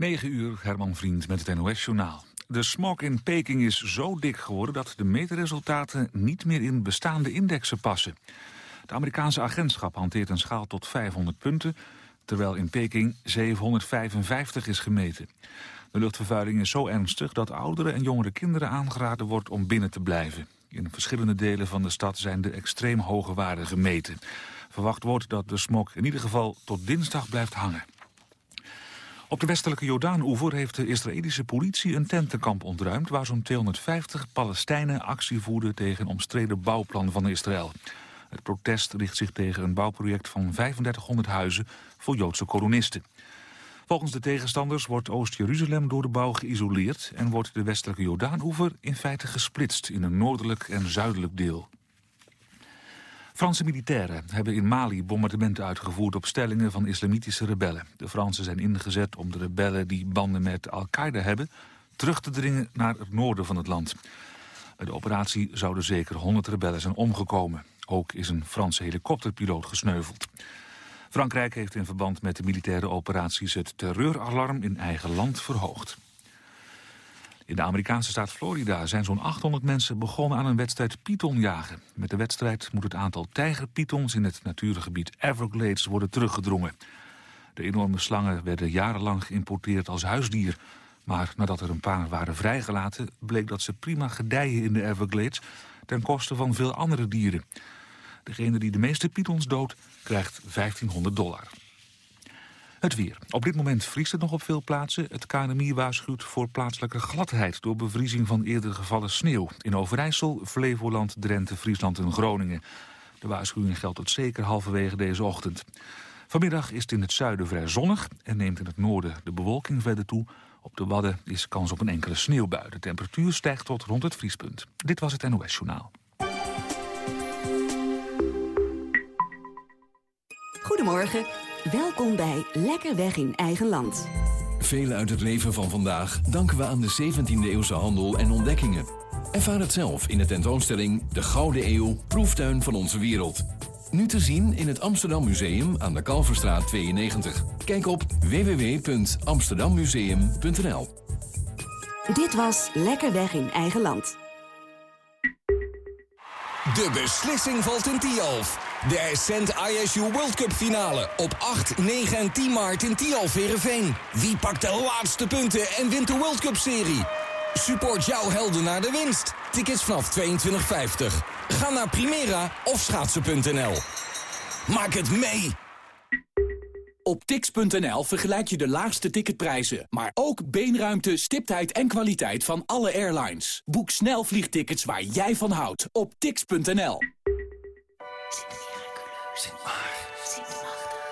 9 uur, Herman Vriend met het NOS-journaal. De smog in Peking is zo dik geworden dat de meetresultaten niet meer in bestaande indexen passen. Het Amerikaanse agentschap hanteert een schaal tot 500 punten, terwijl in Peking 755 is gemeten. De luchtvervuiling is zo ernstig dat oudere en jongere kinderen aangeraden wordt om binnen te blijven. In verschillende delen van de stad zijn de extreem hoge waarden gemeten. Verwacht wordt dat de smog in ieder geval tot dinsdag blijft hangen. Op de westelijke Jordaan-oever heeft de Israëlische politie een tentenkamp ontruimd... waar zo'n 250 Palestijnen actie voerden tegen een omstreden bouwplan van Israël. Het protest richt zich tegen een bouwproject van 3500 huizen voor Joodse kolonisten. Volgens de tegenstanders wordt Oost-Jeruzalem door de bouw geïsoleerd... en wordt de westelijke Jordaan-oever in feite gesplitst in een noordelijk en zuidelijk deel. Franse militairen hebben in Mali bombardementen uitgevoerd op stellingen van islamitische rebellen. De Fransen zijn ingezet om de rebellen die banden met Al-Qaeda hebben terug te dringen naar het noorden van het land. Bij de operatie zouden zeker 100 rebellen zijn omgekomen. Ook is een Franse helikopterpiloot gesneuveld. Frankrijk heeft in verband met de militaire operaties het terreuralarm in eigen land verhoogd. In de Amerikaanse staat Florida zijn zo'n 800 mensen begonnen aan een wedstrijd pythonjagen. Met de wedstrijd moet het aantal tijgerpythons in het natuurgebied Everglades worden teruggedrongen. De enorme slangen werden jarenlang geïmporteerd als huisdier. Maar nadat er een paar waren vrijgelaten, bleek dat ze prima gedijen in de Everglades... ten koste van veel andere dieren. Degene die de meeste pythons doodt, krijgt 1500 dollar. Het weer. Op dit moment vriest het nog op veel plaatsen. Het KNMI waarschuwt voor plaatselijke gladheid... door bevriezing van eerder gevallen sneeuw. In Overijssel, Flevoland, Drenthe, Friesland en Groningen. De waarschuwing geldt tot zeker halverwege deze ochtend. Vanmiddag is het in het zuiden vrij zonnig... en neemt in het noorden de bewolking verder toe. Op de Wadden is kans op een enkele sneeuwbui. De temperatuur stijgt tot rond het vriespunt. Dit was het NOS Journaal. Goedemorgen. Welkom bij Lekker Weg in Eigen Land. Veel uit het leven van vandaag danken we aan de 17e eeuwse handel en ontdekkingen. Ervaar het zelf in de tentoonstelling De Gouden Eeuw, proeftuin van onze wereld. Nu te zien in het Amsterdam Museum aan de Kalverstraat 92. Kijk op www.amsterdammuseum.nl Dit was Lekker Weg in Eigen Land. De beslissing valt in Tialf. De Ascent ISU World Cup finale op 8, 9 en 10 maart in Tialf Verenveen. Wie pakt de laatste punten en wint de World Cup serie? Support jouw helden naar de winst. Tickets vanaf 22,50. Ga naar Primera of schaatsen.nl. Maak het mee! Op tix.nl vergelijk je de laagste ticketprijzen, maar ook beenruimte, stiptheid en kwaliteit van alle airlines. Boek snel vliegtickets waar jij van houdt op tix.nl.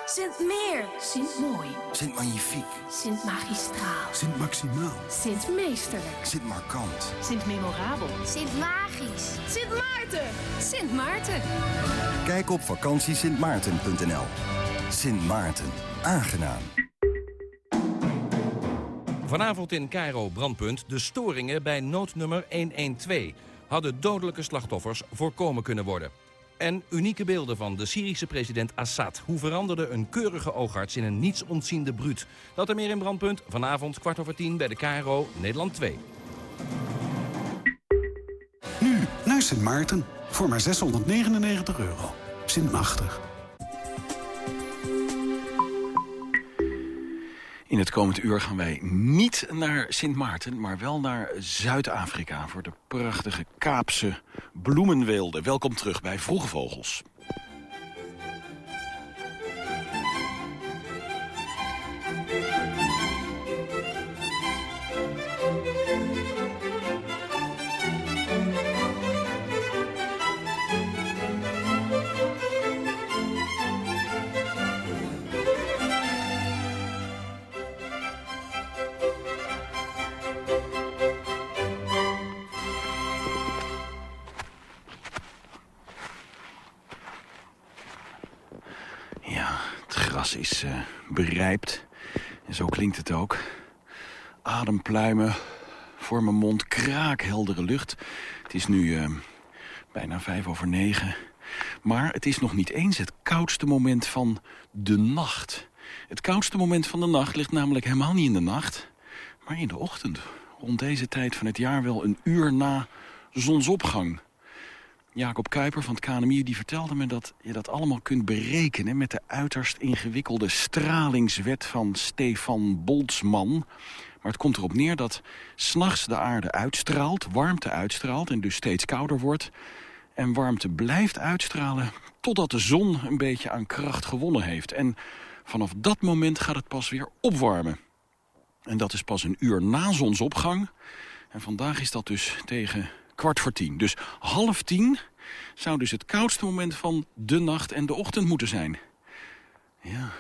Sint Meer. Sint Mooi. Sint Magnifiek. Sint Magistraal. Sint Maximaal. Sint Meesterlijk. Sint Markant. Sint Memorabel. Sint Magisch. Sint Maarten. Sint Maarten. Kijk op vakantiesintmaarten.nl. Sint Maarten. Aangenaam. Vanavond in Cairo brandpunt de storingen bij noodnummer 112 hadden dodelijke slachtoffers voorkomen kunnen worden. En unieke beelden van de Syrische president Assad. Hoe veranderde een keurige oogarts in een niets ontziende bruut? Dat er meer in Brandpunt. Vanavond kwart over tien bij de KRO Nederland 2. Nu naar Sint Maarten. Voor maar 699 euro. Sint Machtig. In het komend uur gaan wij niet naar Sint Maarten, maar wel naar Zuid-Afrika... voor de prachtige Kaapse bloemenweelde. Welkom terug bij Vroege Vogels. Adempluimen voor mijn mond, kraakheldere lucht. Het is nu eh, bijna vijf over negen. Maar het is nog niet eens het koudste moment van de nacht. Het koudste moment van de nacht ligt namelijk helemaal niet in de nacht... maar in de ochtend. Rond deze tijd van het jaar wel een uur na zonsopgang. Jacob Kuiper van het KNMI die vertelde me dat je dat allemaal kunt berekenen... met de uiterst ingewikkelde stralingswet van Stefan Boltzmann. Maar het komt erop neer dat s'nachts de aarde uitstraalt, warmte uitstraalt... en dus steeds kouder wordt. En warmte blijft uitstralen totdat de zon een beetje aan kracht gewonnen heeft. En vanaf dat moment gaat het pas weer opwarmen. En dat is pas een uur na zonsopgang. En vandaag is dat dus tegen kwart voor tien. Dus half tien zou dus het koudste moment van de nacht en de ochtend moeten zijn. Ja,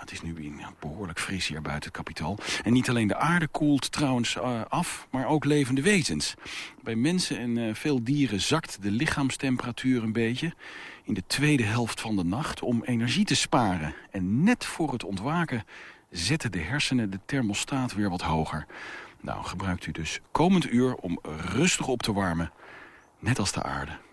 het is nu behoorlijk fris hier buiten het kapitaal. En niet alleen de aarde koelt trouwens uh, af, maar ook levende wezens. Bij mensen en uh, veel dieren zakt de lichaamstemperatuur een beetje... in de tweede helft van de nacht om energie te sparen. En net voor het ontwaken zetten de hersenen de thermostaat weer wat hoger. Nou, gebruikt u dus komend uur om rustig op te warmen, net als de aarde.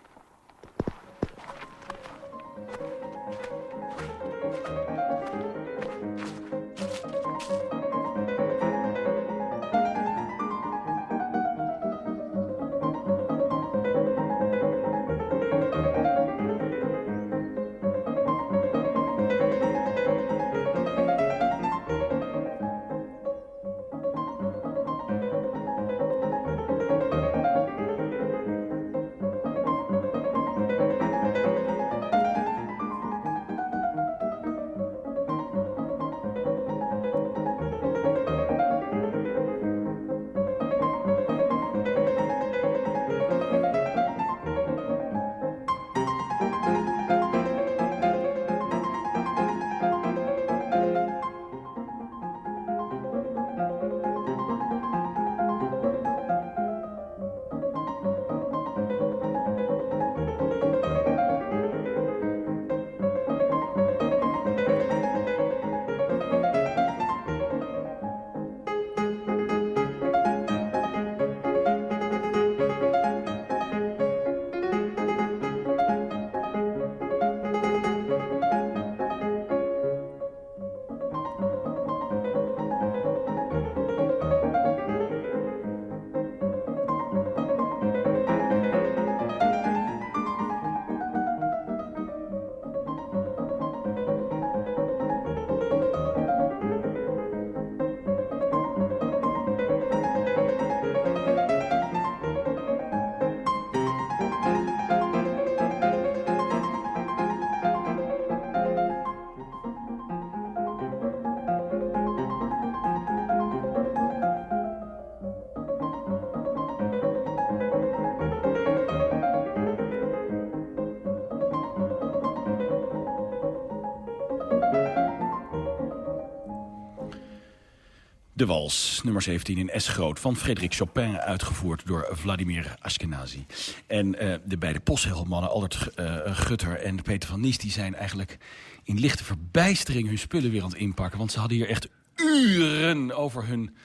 De wals, nummer 17 in S groot, van Frederik Chopin, uitgevoerd door Vladimir Ashkenazi. En uh, de beide postzegelmannen, Albert uh, Gutter en Peter van Nies... die zijn eigenlijk in lichte verbijstering hun spullen weer aan het inpakken. Want ze hadden hier echt uren over hun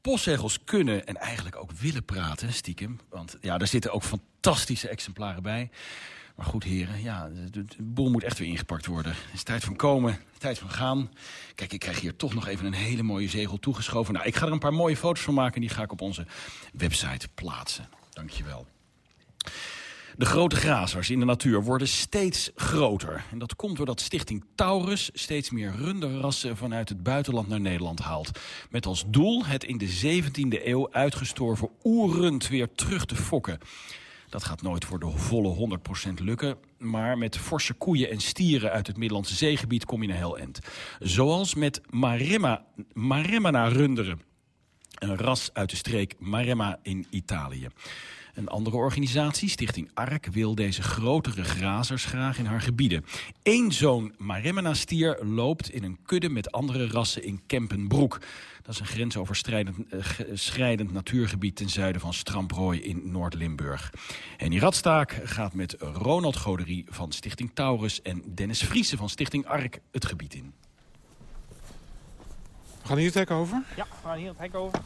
postzegels kunnen en eigenlijk ook willen praten, stiekem. Want ja, daar zitten ook fantastische exemplaren bij. Maar goed, heren, ja, de, de boel moet echt weer ingepakt worden. Het is tijd van komen, tijd van gaan. Kijk, ik krijg hier toch nog even een hele mooie zegel toegeschoven. Nou, ik ga er een paar mooie foto's van maken... en die ga ik op onze website plaatsen. Dankjewel. De grote grazers in de natuur worden steeds groter. En dat komt doordat Stichting Taurus steeds meer runderrassen vanuit het buitenland naar Nederland haalt. Met als doel het in de 17e eeuw uitgestorven oerrund weer terug te fokken. Dat gaat nooit voor de volle 100% lukken. Maar met forse koeien en stieren uit het Middellandse zeegebied kom je een heel eind. Zoals met Maremma, Maremmana runderen. Een ras uit de streek Maremma in Italië. Een andere organisatie, Stichting ARK, wil deze grotere grazers graag in haar gebieden. Eén zo'n Maremmana-stier loopt in een kudde met andere rassen in Kempenbroek. Dat is een grensoverschrijdend uh, natuurgebied ten zuiden van Stramprooi in Noord-Limburg. Henny Radstaak gaat met Ronald Goderie van Stichting Taurus... en Dennis Vriese van Stichting ARK het gebied in. We gaan hier het hek over? Ja, we gaan hier het hek over.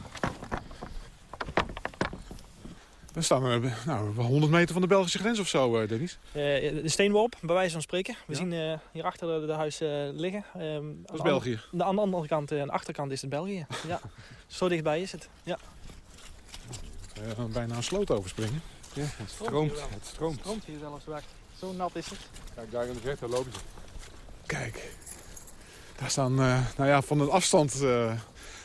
We staan uh, nou, 100 meter van de Belgische grens of zo, uh, Dennis. Uh, de steenworp, bij wijze van spreken. We ja. zien hier achter de, de huis liggen. Um, dat is België. De, aan de andere kant, aan de achterkant is het België. ja. Zo dichtbij is het. Ja. We gaan bijna een sloot overspringen. Ja, het stroomt. Het stroomt. Het stroomt hier zelfs weg. Zo nat is het. Kijk, daar in de verte lopen ze. Kijk. Daar staan, nou ja, van een afstand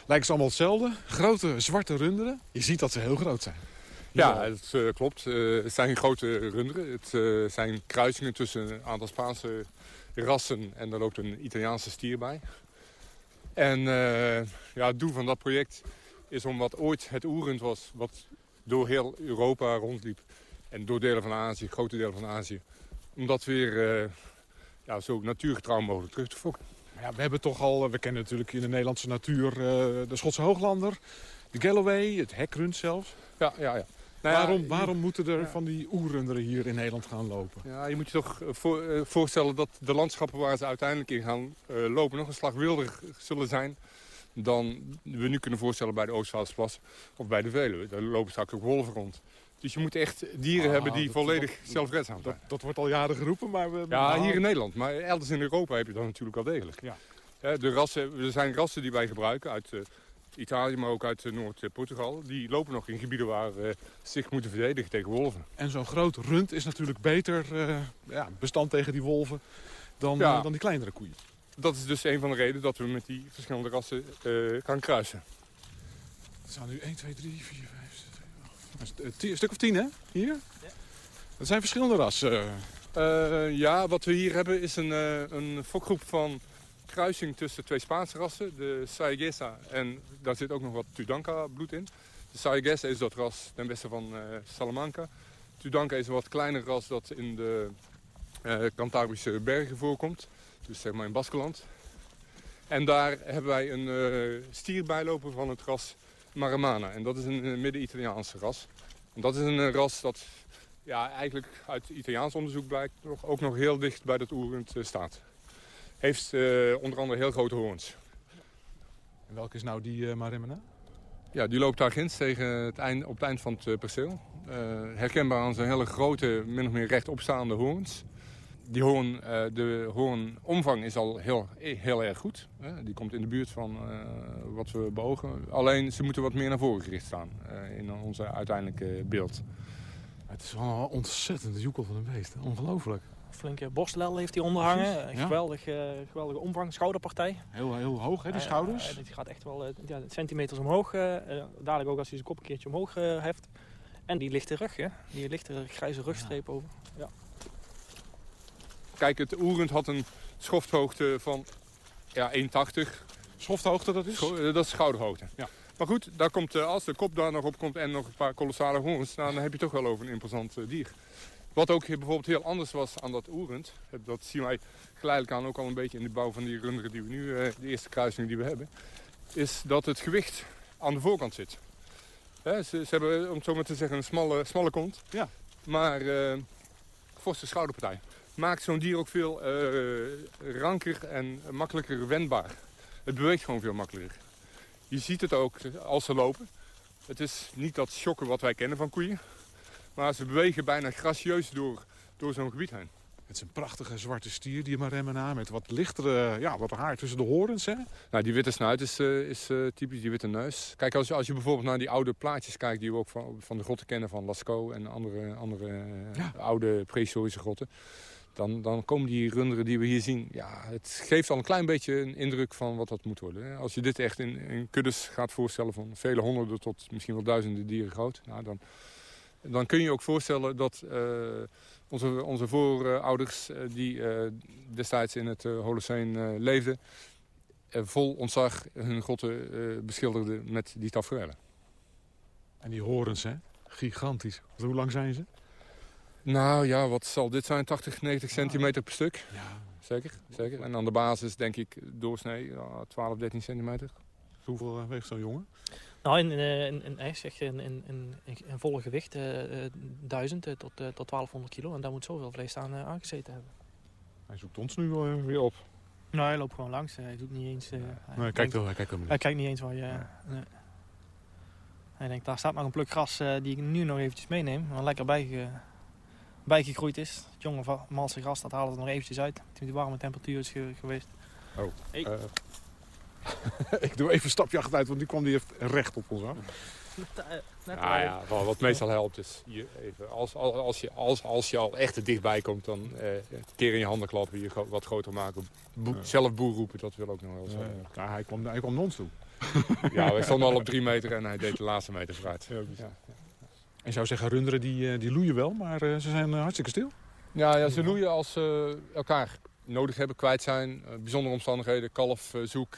lijken ze allemaal hetzelfde. Grote zwarte runderen. Je ziet dat ze heel groot zijn. Ja, het uh, klopt. Uh, het zijn grote runderen. Het uh, zijn kruisingen tussen een aantal Spaanse rassen en daar loopt een Italiaanse stier bij. En ja, het doel van dat project is om wat ooit het oerend was, wat door heel Europa rondliep en door delen van Azië, grote delen van Azië, om dat weer ja, zo natuurgetrouw mogelijk terug te fokken. Ja, we hebben toch al, we kennen natuurlijk in de Nederlandse natuur de Schotse Hooglander, de Galloway, het hekrund zelfs. Ja, ja, ja. Nou waarom, waarom moeten er ja. van die oerrunderen hier in Nederland gaan lopen? Ja, je moet je toch voor, uh, voorstellen dat de landschappen waar ze uiteindelijk in gaan uh, lopen... nog een slag wilder zullen zijn dan we nu kunnen voorstellen bij de Oostvaardersplassen of bij de Veluwe. Daar lopen straks ook wolven rond. Dus je moet echt dieren ah, hebben die volledig zelfredzaam zijn. Dat, dat, wordt al jaren geroepen, maar... We, ja, hier in Nederland. Maar elders in Europa heb je dat natuurlijk wel degelijk. Ja. De rassen, er zijn rassen die wij gebruiken uit... Uh, Italië, maar ook uit Noord-Portugal. Die lopen nog in gebieden waar uh, zich moeten verdedigen tegen wolven. En zo'n groot rund is natuurlijk beter uh, ja, bestand tegen die wolven dan, ja. uh, dan die kleinere koeien. Dat is dus een van de redenen dat we met die verschillende rassen gaan kruisen. Het zijn nu 1, 2, 3, 4, 5, 6, 7, 8. Een stuk of 10 hè? Hier? Ja. Dat zijn verschillende rassen. ja, wat we hier hebben is een, een fokgroep van kruising tussen twee Spaanse rassen, de Saigesa en daar zit ook nog wat Tudanka bloed in. De Saigesa is dat ras ten westen van uh, Salamanca. Tudanka is een wat kleiner ras dat in de uh, Cantabrische bergen voorkomt, dus zeg maar in Baskeland. En daar hebben wij een uh, stier bijlopen van het ras Maramana. En dat is een midden-Italiaanse ras. Dat is een ras dat ja, eigenlijk uit Italiaans onderzoek blijkt ook nog heel dicht bij dat oerend staat heeft uh, onder andere heel grote hoorns. En welke is nou die uh, Marimena? Ja, die loopt daar ginds tegen het eind, op het eind van het uh, perceel. herkenbaar aan zijn hele grote, min of meer rechtopstaande hoorns. Die hoorn, de hoornomvang is al heel, heel erg goed. die komt in de buurt van wat we beogen. Alleen ze moeten wat meer naar voren gericht staan in onze uiteindelijke beeld. Het is wel een ontzettend joekel van een beest. Ongelooflijk flinke borstlel heeft hij onderhangen. Ja. Geweldig, uh, geweldige omvang, schouderpartij. Heel, heel hoog, hè, die schouders? Uh, die gaat echt wel ja, centimeters omhoog. dadelijk ook als hij zijn kop een keertje omhoog heft. En die lichte rug, hè? die lichte grijze rugstreep over. Ja. Kijk, het oerend had een schofthoogte van ja, 1,80. Schofthoogte, dat is? dat is schouderhoogte. Ja. Maar goed, daar komt, als de kop daar nog op komt en nog een paar kolossale hoorns... Nou, dan heb je toch wel over een imposant dier. Wat ook bijvoorbeeld heel anders was aan dat oerend, dat zien wij geleidelijk aan ook al een beetje in de bouw van die runderen die we nu, de eerste kruising die we hebben, is dat het gewicht aan de voorkant zit. Ze, ze, hebben, om het zo maar te zeggen, een smalle, smalle kont, ja. maar uh, forse schouderpartij. Maakt zo'n dier ook veel uh, ranker en makkelijker wendbaar. Het beweegt gewoon veel makkelijker. Je ziet het ook als ze lopen. Het is niet dat schokken wat wij kennen van koeien. Maar ze bewegen bijna gracieus door, door zo'n gebied heen. Het is een prachtige zwarte stier, die Maremma, met wat lichtere ja, wat haar tussen de horens. Hè? Nou, die witte snuit is, uh, is uh, typisch die witte neus. Kijk, als, als je bijvoorbeeld naar die oude plaatjes kijkt... die we ook van, van de grotten kennen, van Lascaux en andere, andere ja. oude prehistorische grotten... Dan, dan komen die runderen die we hier zien... Ja, het geeft al een klein beetje een indruk van wat dat moet worden. Als je dit echt in, in kuddes gaat voorstellen van vele honderden tot misschien wel duizenden dieren groot... Nou, dan, dan kun je ook voorstellen dat uh, onze, onze voorouders... Uh, die uh, destijds in het Holoceen leefden... vol ontzag hun grotten beschilderden met die tafereelen. En die horens, hè? Gigantisch. Hoe lang zijn ze? Nou ja, wat zal dit zijn? 80, 90 centimeter per stuk. Ja. Zeker, zeker. En aan de basis denk ik doorsnee 12, 13 centimeter. Hoeveel weegt zo'n jongen? Nou, in, in, in, in, zeg, in, in, in, volle gewicht uh, uh, 1000 tot, uh, tot 1200 kilo. En daar moet zoveel vlees aan uh, aangezeten hebben. Hij zoekt ons nu weer op. Nou, hij loopt gewoon langs. Hij doet niet eens... nee, hij, kijkt, wel, hij, kijkt, hij kijkt niet eens waar je... Ja. Nee. En ik denk, daar staat nog een pluk gras uh, die ik nu nog eventjes meeneem. Wat lekker bijge, bijgegroeid is. Het jonge malse gras, dat halen we er nog eventjes uit. Toen die warme temperatuur is ge geweest. Oh. Hey. Uh, ik doe even een stapje achteruit, want nu kwam die recht op ons af. Net ah, ja, wat meestal helpt is je even, als, als, als, je, als, als je al echt er dichtbij komt, dan eh, een keer in je handen klappen, je wat groter maken. Ja. Zelf boer roepen, dat wil ook nog wel zijn. Ja, ja. hij kwam, hij kwam ons toe. ja, we stonden al op drie meter en hij deed de laatste meter vooruit. Ja, ja. En zou zeggen, runderen die, die loeien wel, maar uh, ze zijn uh, hartstikke stil. Ja, ja ze loeien als ze elkaar nodig hebben, kwijt zijn. Uh, bijzondere omstandigheden, kalf, zoek,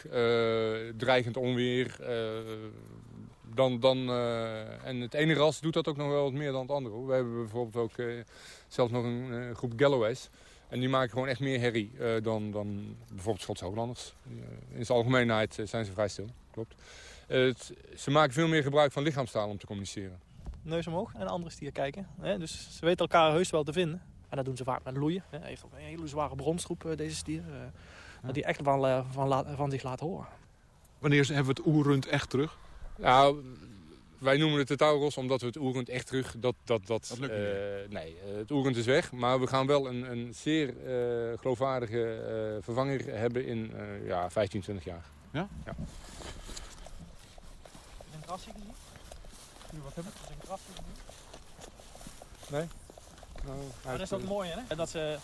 dreigend onweer, dan, dan, en het ene ras doet dat ook nog wel wat meer dan het andere. We hebben bijvoorbeeld ook zelfs nog een groep Galloways. En die maken gewoon echt meer herrie dan, dan bijvoorbeeld Schotse Hooglanders. in zijn algemeenheid zijn ze vrij stil, klopt. Ze maken veel meer gebruik van lichaamstaal om te communiceren. Neus omhoog en andere stier kijken. Hè? Dus ze weten elkaar heus wel te vinden. En dat doen ze vaak met loeien. Hij heeft ook een hele zware bronsgroep, deze stier. Ja. Die echt wel van, van zich laat horen. Wanneer hebben we het oerrund echt terug? Nou, wij noemen het de Tauros omdat we het oerend echt terug... Dat, dat, dat, dat lukt uh, Nee, het oerend is weg. Maar we gaan wel een, een zeer uh, geloofwaardige uh, vervanger hebben in ja, 15, 20 jaar. Ja? Ja. Een krasje gezien? Nu, wat hebben we? Een krasje gezien? Nee. Nou, maar dat is ook mooi, hè? Dat ze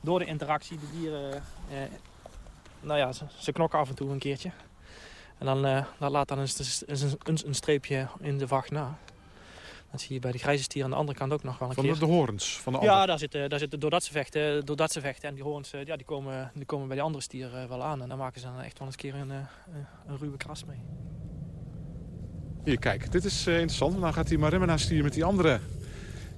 door de interactie, de dieren... nou ja, ze, ze knokken af en toe een keertje. En dan, dan laat dan een, een, een, streepje in de vacht na. Dat zie je bij de grijze stier aan de andere kant ook nog wel een van keer. Van de, de horens? Van de ja, andere. daar zitten, daar zitten doordat ze vechten, doordat ze vechten. En die horens ja, die komen, die komen bij de andere stier uh, wel aan. En dan maken ze dan echt wel eens een keer een, een ruwe kras mee. Hier, kijk. Dit is uh, interessant. Dan gaat die Maremena stier met die andere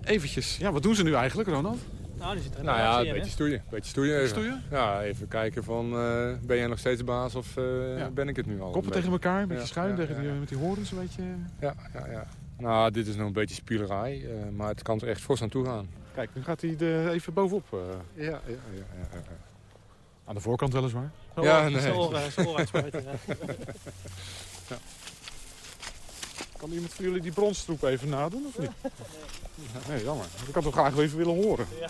eventjes... Ja, wat doen ze nu eigenlijk, Ronald? Nou, die zit er nou ja, een beetje stoeien. Beetje stoeien, even. stoeien. Ja, even kijken van, uh, ben jij nog steeds baas of uh, ja. ben ik het nu al? Koppen tegen elkaar, een beetje ja, schuin, ja, tegen die, met die horens een beetje. Ja, ja, ja. Nou, dit is nog een beetje spielerij, uh, maar het kan er echt fors aan toe gaan. Kijk, nu gaat hij er even bovenop. Ja, ja, ja, ja, Aan de voorkant weliswaar. Zo, ja, nee. Zo, zo uitspuiten, ja. Kan iemand van jullie die bronstroep even nadoen, of niet? Nee, jammer. Ik had hem graag even willen horen. Ja.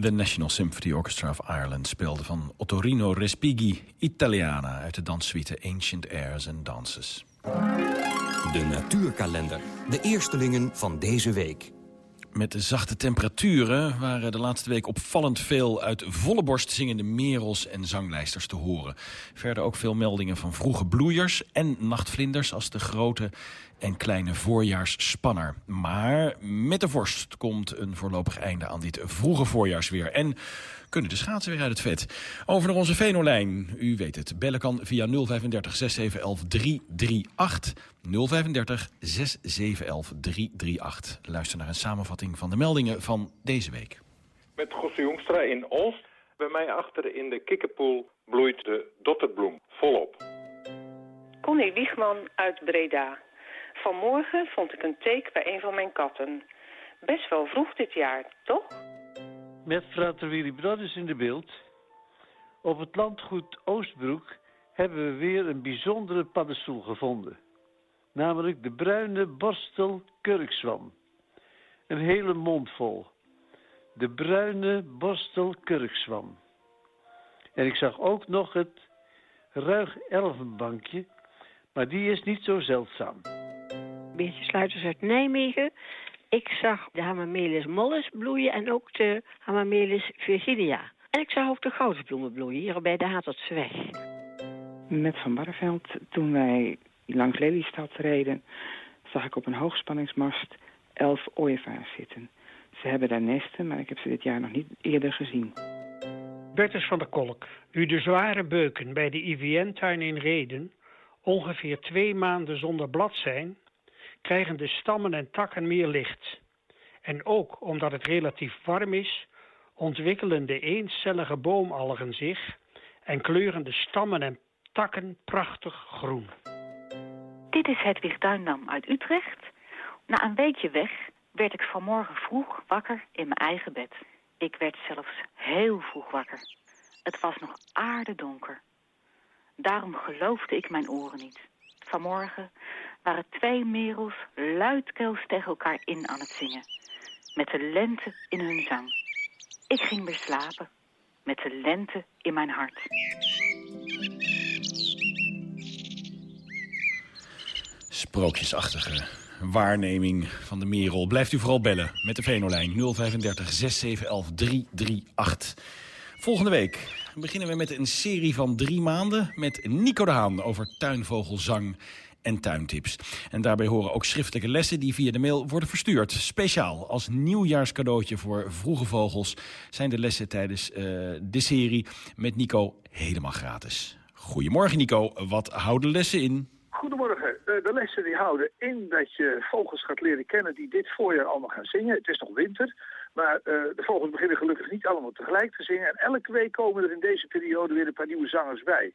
De National Symphony Orchestra of Ireland speelde van Ottorino Respighi Italiana uit de danssuite Ancient Airs and Dances. De natuurkalender. De eerstelingen van deze week. Met de zachte temperaturen waren de laatste week opvallend veel uit volle borst zingende merels en zanglijsters te horen. Verder ook veel meldingen van vroege bloeiers en nachtvlinders als de grote en kleine voorjaarsspanner. Maar met de vorst komt een voorlopig einde aan dit vroege voorjaarsweer. En kunnen de schaatsen weer uit het vet. Over naar onze Venolijn. U weet het, bellen kan via 035 6711 338. 035 6711 338. Luister naar een samenvatting van de meldingen van deze week. Met Gosse Jongstra in Oost. Bij mij achter in de kikkerpoel bloeit de dotterbloem volop. Connie Wiegman uit Breda. Vanmorgen vond ik een teek bij een van mijn katten. Best wel vroeg dit jaar, toch? Met Frater Willy Brothers in de beeld. Op het landgoed Oostbroek hebben we weer een bijzondere paddenstoel gevonden. Namelijk de bruine borstel kurkzwam. Een hele mond vol. De bruine borstel kurkzwam. En ik zag ook nog het ruig elfenbankje, maar die is niet zo zeldzaam. Beertje Sluiters uit Nijmegen. Ik zag de Hamamelis mollis bloeien en ook de Hamamelis virginia. En ik zag ook de goudbloemen bloeien hier bij de Hatertseweg. Met Van Barreveld, toen wij langs Lelystad reden, zag ik op een hoogspanningsmast elf ooievaars zitten. Ze hebben daar nesten, maar ik heb ze dit jaar nog niet eerder gezien. Bertus van der Kolk, u de zware beuken bij de IVN-tuin in Reden ongeveer twee maanden zonder blad zijn, krijgen de stammen en takken meer licht. En ook omdat het relatief warm is, ontwikkelen de eencellige boomalgen zich en kleuren de stammen en takken prachtig groen. Dit is Hedwig Duindam uit Utrecht. Na een weekje weg werd ik vanmorgen vroeg wakker in mijn eigen bed. Ik werd zelfs heel vroeg wakker. Het was nog aardedonker. Daarom geloofde ik mijn oren niet. Vanmorgen waren twee merels luidkeels tegen elkaar in aan het zingen. Met de lente in hun zang. Ik ging weer slapen. Met de lente in mijn hart. Sprookjesachtige waarneming van de Merel. Blijft u vooral bellen met de Venolijn 035 6711 338. Volgende week beginnen we met een serie van drie maanden... met Nico de Haan over tuinvogelzang en tuintips. En daarbij horen ook schriftelijke lessen die via de mail worden verstuurd. Speciaal als nieuwjaarscadeautje voor vroege vogels... zijn de lessen tijdens uh, de serie met Nico helemaal gratis. Goedemorgen Nico, wat houden lessen in? Goedemorgen. De, de, lessen die houden in dat je vogels gaat leren kennen die dit voorjaar allemaal gaan zingen. Het is nog winter, maar uh, de vogels beginnen gelukkig niet allemaal tegelijk te zingen. En elke week komen er in deze periode weer een paar nieuwe zangers bij.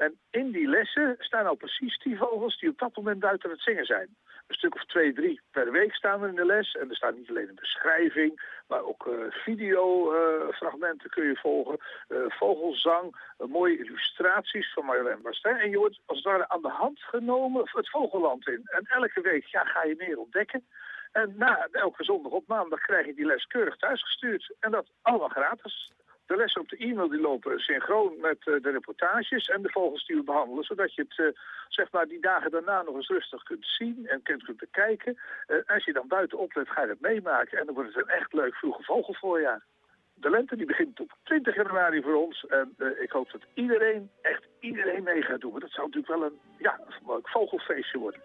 En in die lessen staan al precies die vogels die op dat moment buiten het zingen zijn. Een stuk of twee, drie per week staan er in de les. En er staat niet alleen een beschrijving, maar ook uh, videofragmenten kun je volgen. Uh, vogelzang, mooie illustraties van Marjolein Bastin. En je wordt als het ware aan de hand genomen het vogelland in. En elke week ga je meer ontdekken. En na elke zondag op maandag krijg je die les keurig thuisgestuurd. En dat allemaal gratis. De lessen op de e-mail die lopen synchroon met uh, de reportages en de vogels die we behandelen. Zodat je het uh, zeg maar die dagen daarna nog eens rustig kunt zien en kunt, kunt bekijken. Uh, als je dan buiten oplet ga je het meemaken en dan wordt het een echt leuk vroege vogelvoorjaar. De lente die begint op 20 januari voor ons en ik hoop dat iedereen, echt iedereen mee gaat doen. Maar dat zou natuurlijk wel een, ja, een vogelfeestje worden.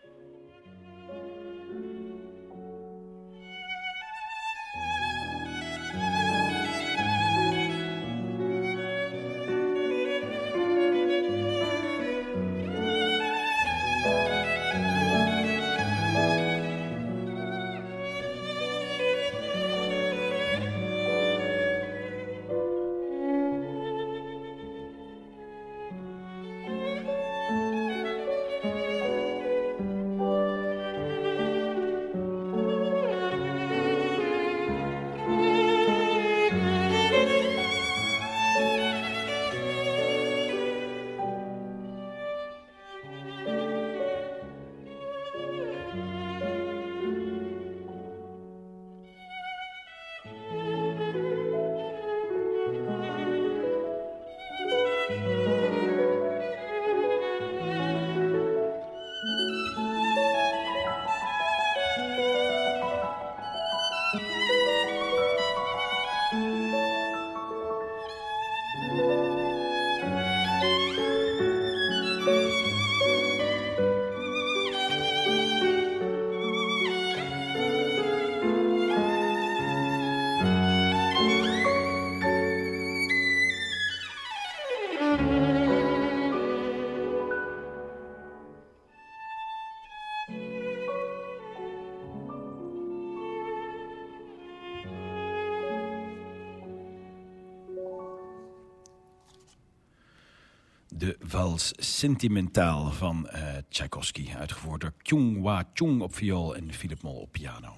De Vals Sentimentaal van uh, Tchaikovsky. Uitgevoerd door Kyung Wa Chung op viool en Philip Mol op piano.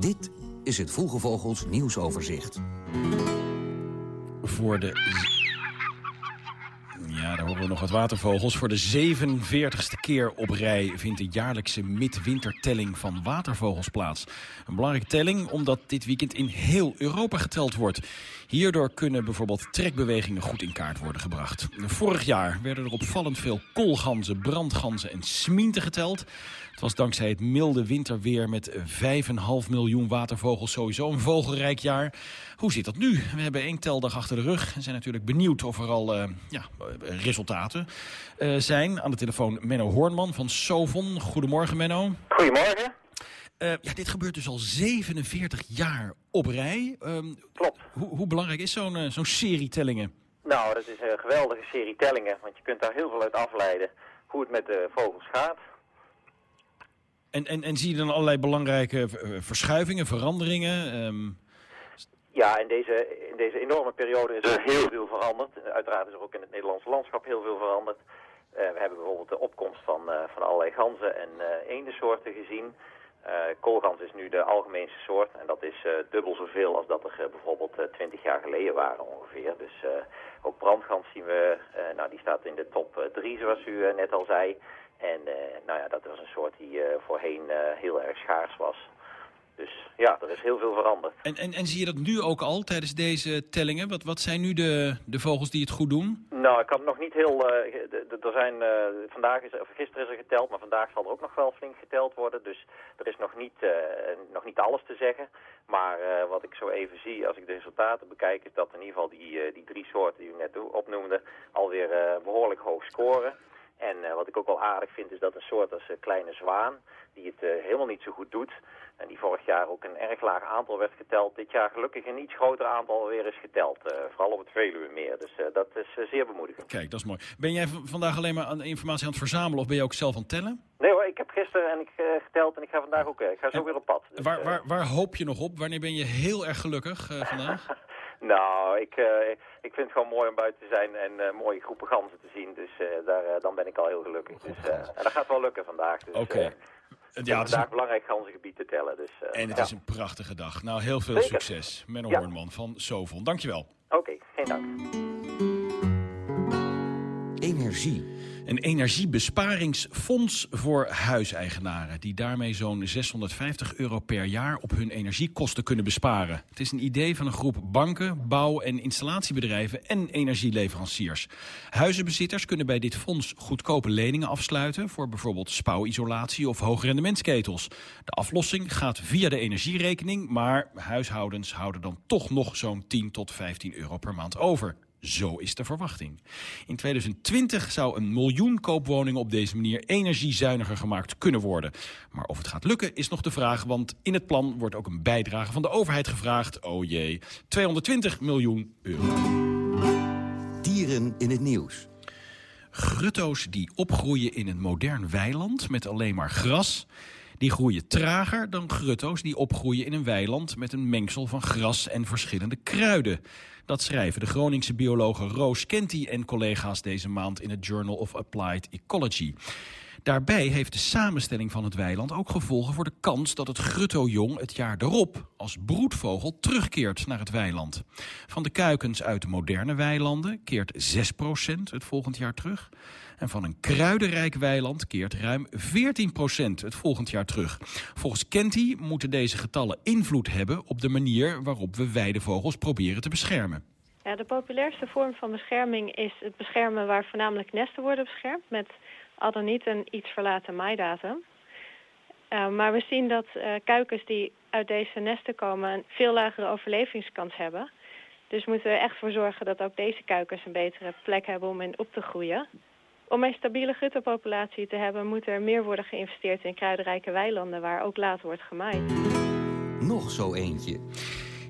Dit is het Vroege Vogels nieuwsoverzicht. Voor de ja, daar horen we nog wat watervogels. Voor de 47ste keer op rij vindt de jaarlijkse midwintertelling van watervogels plaats. Een belangrijke telling omdat dit weekend in heel Europa geteld wordt. Hierdoor kunnen bijvoorbeeld trekbewegingen goed in kaart worden gebracht. Vorig jaar werden er opvallend veel koolganzen, brandganzen en smienten geteld. Het was dankzij het milde winterweer met 5,5 miljoen watervogels sowieso een vogelrijk jaar. Hoe zit dat nu? We hebben één teldag achter de rug en zijn natuurlijk benieuwd of er al uh, ja, resultaten uh, zijn. Aan de telefoon Menno Hoornman van Sovon. Goedemorgen Menno. Goedemorgen. Uh, ja, dit gebeurt dus al 47 jaar op rij. Um, Klopt. Hoe, hoe belangrijk is zo'n uh, zo'n serie tellingen? Nou, dat is een geweldige serie tellingen, want je kunt daar heel veel uit afleiden hoe het met de vogels gaat. En, en, en zie je dan allerlei belangrijke verschuivingen, veranderingen? Um... Ja, in deze, in deze enorme periode is er heel veel veranderd. Uiteraard is er ook in het Nederlandse landschap heel veel veranderd. Uh, we hebben bijvoorbeeld de opkomst van, uh, van allerlei ganzen en uh, eendensoorten gezien. Koolgans is nu de algemeenste soort en dat is dubbel zoveel als dat er bijvoorbeeld 20 jaar geleden waren ongeveer. Dus ook brandgans zien we, nou die staat in de top 3 zoals u net al zei. En nou ja, dat was een soort die voorheen heel erg schaars was. Dus ja, er is heel veel veranderd. En, en, en zie je dat nu ook al tijdens deze tellingen? Wat, wat zijn nu de, de vogels die het goed doen? Nou, ik kan nog niet heel... Uh, er zijn, uh, vandaag is, of gisteren is er geteld, maar vandaag zal er ook nog wel flink geteld worden. Dus er is nog niet, uh, nog niet alles te zeggen. Maar wat ik zo even zie als ik de resultaten bekijk... is dat in ieder geval die, die drie soorten die u net opnoemde... alweer behoorlijk hoog scoren. En wat ik ook wel aardig vind is dat een soort als kleine zwaan... die het helemaal niet zo goed doet... En die vorig jaar ook een erg laag aantal werd geteld. Dit jaar gelukkig een iets groter aantal weer is geteld. Uh, vooral op het Veluwe meer. Dus uh, dat is uh, zeer bemoedigend. Kijk, dat is mooi. Ben jij vandaag alleen maar aan informatie aan het verzamelen of ben je ook zelf aan het tellen? Nee hoor, ik heb gisteren en ik, geteld en ik ga vandaag ook ik ga zo en weer op pad. Dus, waar, waar, waar, hoop je nog op? Wanneer ben je heel erg gelukkig vandaag? nou, ik, ik vind het gewoon mooi om buiten te zijn en mooie groepen ganzen te zien. Dus daar, dan ben ik al heel gelukkig. Dus, en dat gaat wel lukken vandaag. Dus, Oké. Okay. Het ja, het is een belangrijk ganzengebied te tellen. Dus, uh, en het ja. is een prachtige dag. Nou, heel veel Zeker. succes. Menno Ja. Hoornman van Sovon. Dankjewel. Oké, okay, geen dank. Energie. Een energiebesparingsfonds voor huiseigenaren... die daarmee zo'n 650 euro per jaar op hun energiekosten kunnen besparen. Het is een idee van een groep banken, bouw- en installatiebedrijven... en energieleveranciers. Huizenbezitters kunnen bij dit fonds goedkope leningen afsluiten... voor bijvoorbeeld spouwisolatie of hoogrendementsketels. De aflossing gaat via de energierekening... maar huishoudens houden dan toch nog zo'n 10 tot 15 euro per maand over. Zo is de verwachting. In 2020 zou een miljoen koopwoningen op deze manier energiezuiniger gemaakt kunnen worden. Maar of het gaat lukken is nog de vraag, want in het plan wordt ook een bijdrage van de overheid gevraagd. Oh jee, 220 miljoen euro. Dieren in het nieuws. Grutto's die opgroeien in een modern weiland met alleen maar gras... die groeien trager dan grutto's die opgroeien in een weiland... met een mengsel van gras en verschillende kruiden. Dat schrijven de Groningse biologen Roos Kenty en collega's deze maand... in het Journal of Applied Ecology. Daarbij heeft de samenstelling van het weiland ook gevolgen voor de kans dat het gruttojong het jaar erop als broedvogel terugkeert naar het weiland. Van de kuikens uit de moderne weilanden keert 6% het volgend jaar terug. En van een kruidenrijk weiland keert ruim 14% het volgend jaar terug. Volgens Kenty moeten deze getallen invloed hebben op de manier waarop we weidevogels proberen te beschermen. Ja, de populairste vorm van bescherming is het beschermen waar voornamelijk nesten worden beschermd met al dan niet een iets verlaten maaidatum. Uh, maar we zien dat uh, kuikens die uit deze nesten komen een veel lagere overlevingskans hebben. Dus moeten we echt voor zorgen dat ook deze kuikens een betere plek hebben om in op te groeien. Om een stabiele gutterpopulatie te hebben moet er meer worden geïnvesteerd in kruidenrijke weilanden waar ook later wordt gemaaid. Nog zo eentje.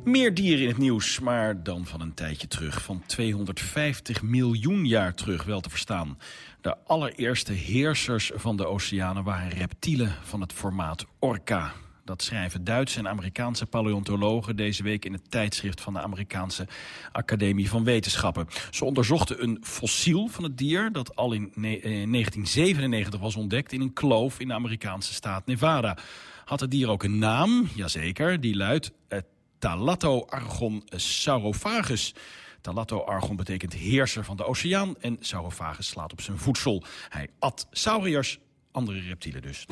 Meer dieren in het nieuws, maar dan van een tijdje terug. Van 250 miljoen jaar terug, wel te verstaan. De allereerste heersers van de oceanen waren reptielen van het formaat orca. Dat schrijven Duitse en Amerikaanse paleontologen deze week in het tijdschrift van de Amerikaanse Academie van Wetenschappen. Ze onderzochten een fossiel van het dier dat al in 1997 was ontdekt in een kloof in de Amerikaanse staat Nevada. Had het dier ook een naam? Jazeker, die luidt uh, Talato-argon saurophagus. Talato-argon betekent heerser van de oceaan en saurophagus slaat op zijn voedsel. Hij at sauriërs, andere reptielen dus.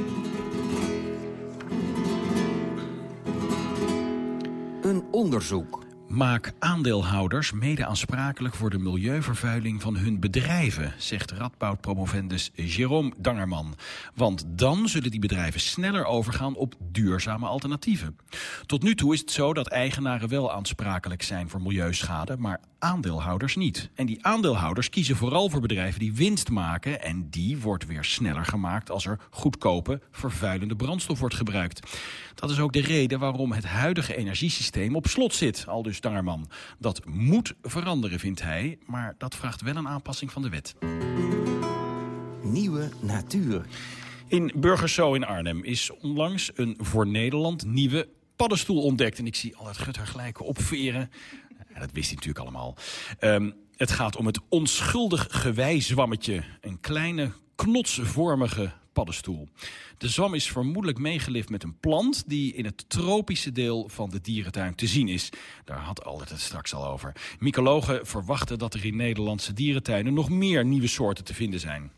Onderzoek. Maak aandeelhouders mede aansprakelijk voor de milieuvervuiling van hun bedrijven, zegt Radboud-promovendus Jérôme Dangerman. Want dan zullen die bedrijven sneller overgaan op duurzame alternatieven. Tot nu toe is het zo dat eigenaren wel aansprakelijk zijn voor milieuschade, maar aandeelhouders niet. En die aandeelhouders kiezen vooral voor bedrijven die winst maken... en die wordt weer sneller gemaakt als er goedkope, vervuilende brandstof wordt gebruikt. Dat is ook de reden waarom het huidige energiesysteem op slot zit, al dus Dangerman. Dat moet veranderen, vindt hij, maar dat vraagt wel een aanpassing van de wet. Nieuwe natuur. In Burgerso in Arnhem is onlangs een voor Nederland nieuwe paddenstoel ontdekt. En ik zie al het gutter gelijke opveren. Ja, dat wist hij natuurlijk allemaal. Um, het gaat om het onschuldig gewijzwammetje. Een kleine knotsvormige paddenstoel. De zwam is vermoedelijk meegelift met een plant die in het tropische deel van de dierentuin te zien is. Daar had Albert het straks al over. Mycologen verwachten dat er in Nederlandse dierentuinen nog meer nieuwe soorten te vinden zijn.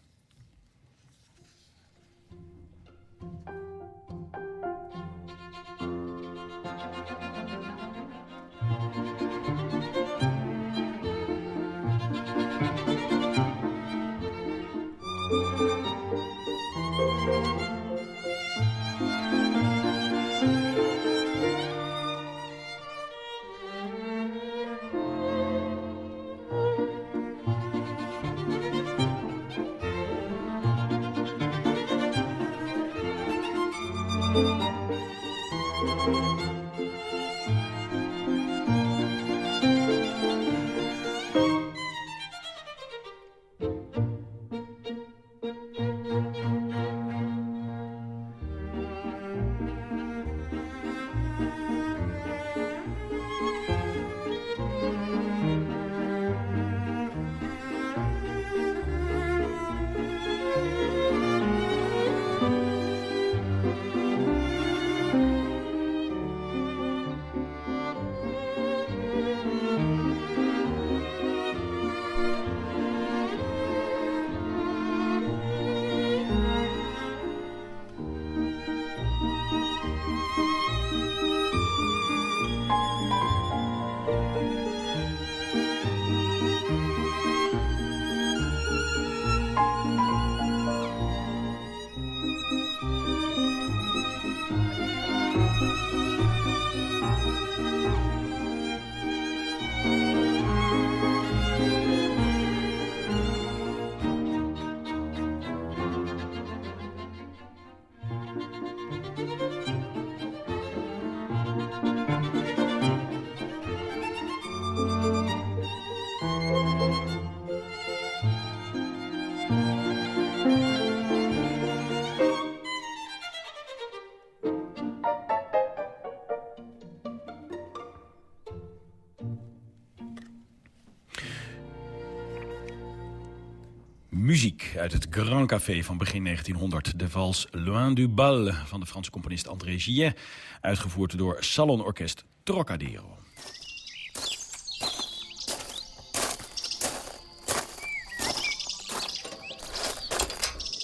Uit het Grand Café van begin 1900. De vals Loin du Bal van de Franse componist André Gillet. Uitgevoerd door Salonorkest Trocadero.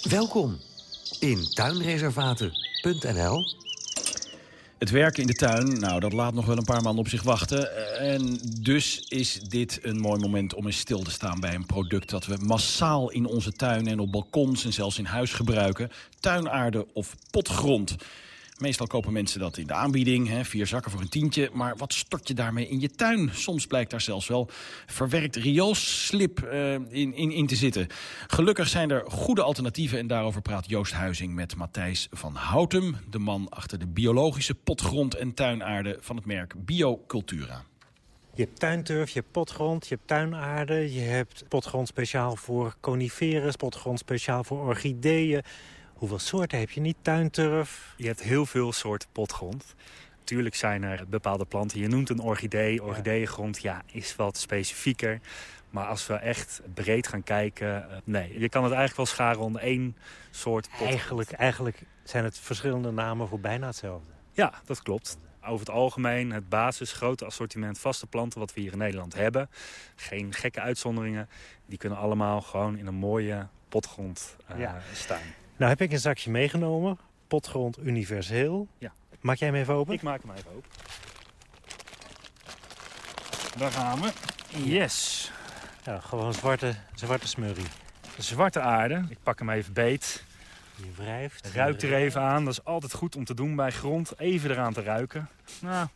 Welkom in tuinreservaten.nl het werken in de tuin, nou, dat laat nog wel een paar maanden op zich wachten. En dus is dit een mooi moment om eens stil te staan bij een product... dat we massaal in onze tuin en op balkons en zelfs in huis gebruiken. Tuinaarde of potgrond. Meestal kopen mensen dat in de aanbieding, hè, vier zakken voor een tientje. Maar wat stort je daarmee in je tuin? Soms blijkt daar zelfs wel verwerkt rioolslip in, in, in te zitten. Gelukkig zijn er goede alternatieven en daarover praat Joost Huizing met Matthijs van Houtem. De man achter de biologische potgrond en tuinaarde van het merk Biocultura. Je hebt tuinturf, je hebt potgrond, je hebt tuinaarde. Je hebt potgrond speciaal voor coniferen, potgrond speciaal voor orchideeën Hoeveel soorten heb je niet? Tuinturf? Je hebt heel veel soorten potgrond. Natuurlijk zijn er bepaalde planten. Je noemt een orchidee. Orchideeëngrond ja, is wat specifieker. Maar als we echt breed gaan kijken... eh, nee, je kan het eigenlijk wel scharen onder één soort potgrond. Eigenlijk, eigenlijk zijn het verschillende namen voor bijna hetzelfde. Ja, dat klopt. Over het algemeen het basis, grote assortiment vaste planten wat we hier in Nederland hebben. Geen gekke uitzonderingen. Die kunnen allemaal gewoon in een mooie potgrond eh, Ja. staan. Nou heb ik een zakje meegenomen. Potgrond universeel. Ja. Maak jij hem even open? Ik maak hem even open. Daar gaan we. Yes. Ja, gewoon zwarte, zwarte smurrie. Zwarte aarde. Ik pak hem even beet. Je wrijft. Ruikt er even aan. Dat is altijd goed om te doen bij grond. Even eraan te ruiken. Nou,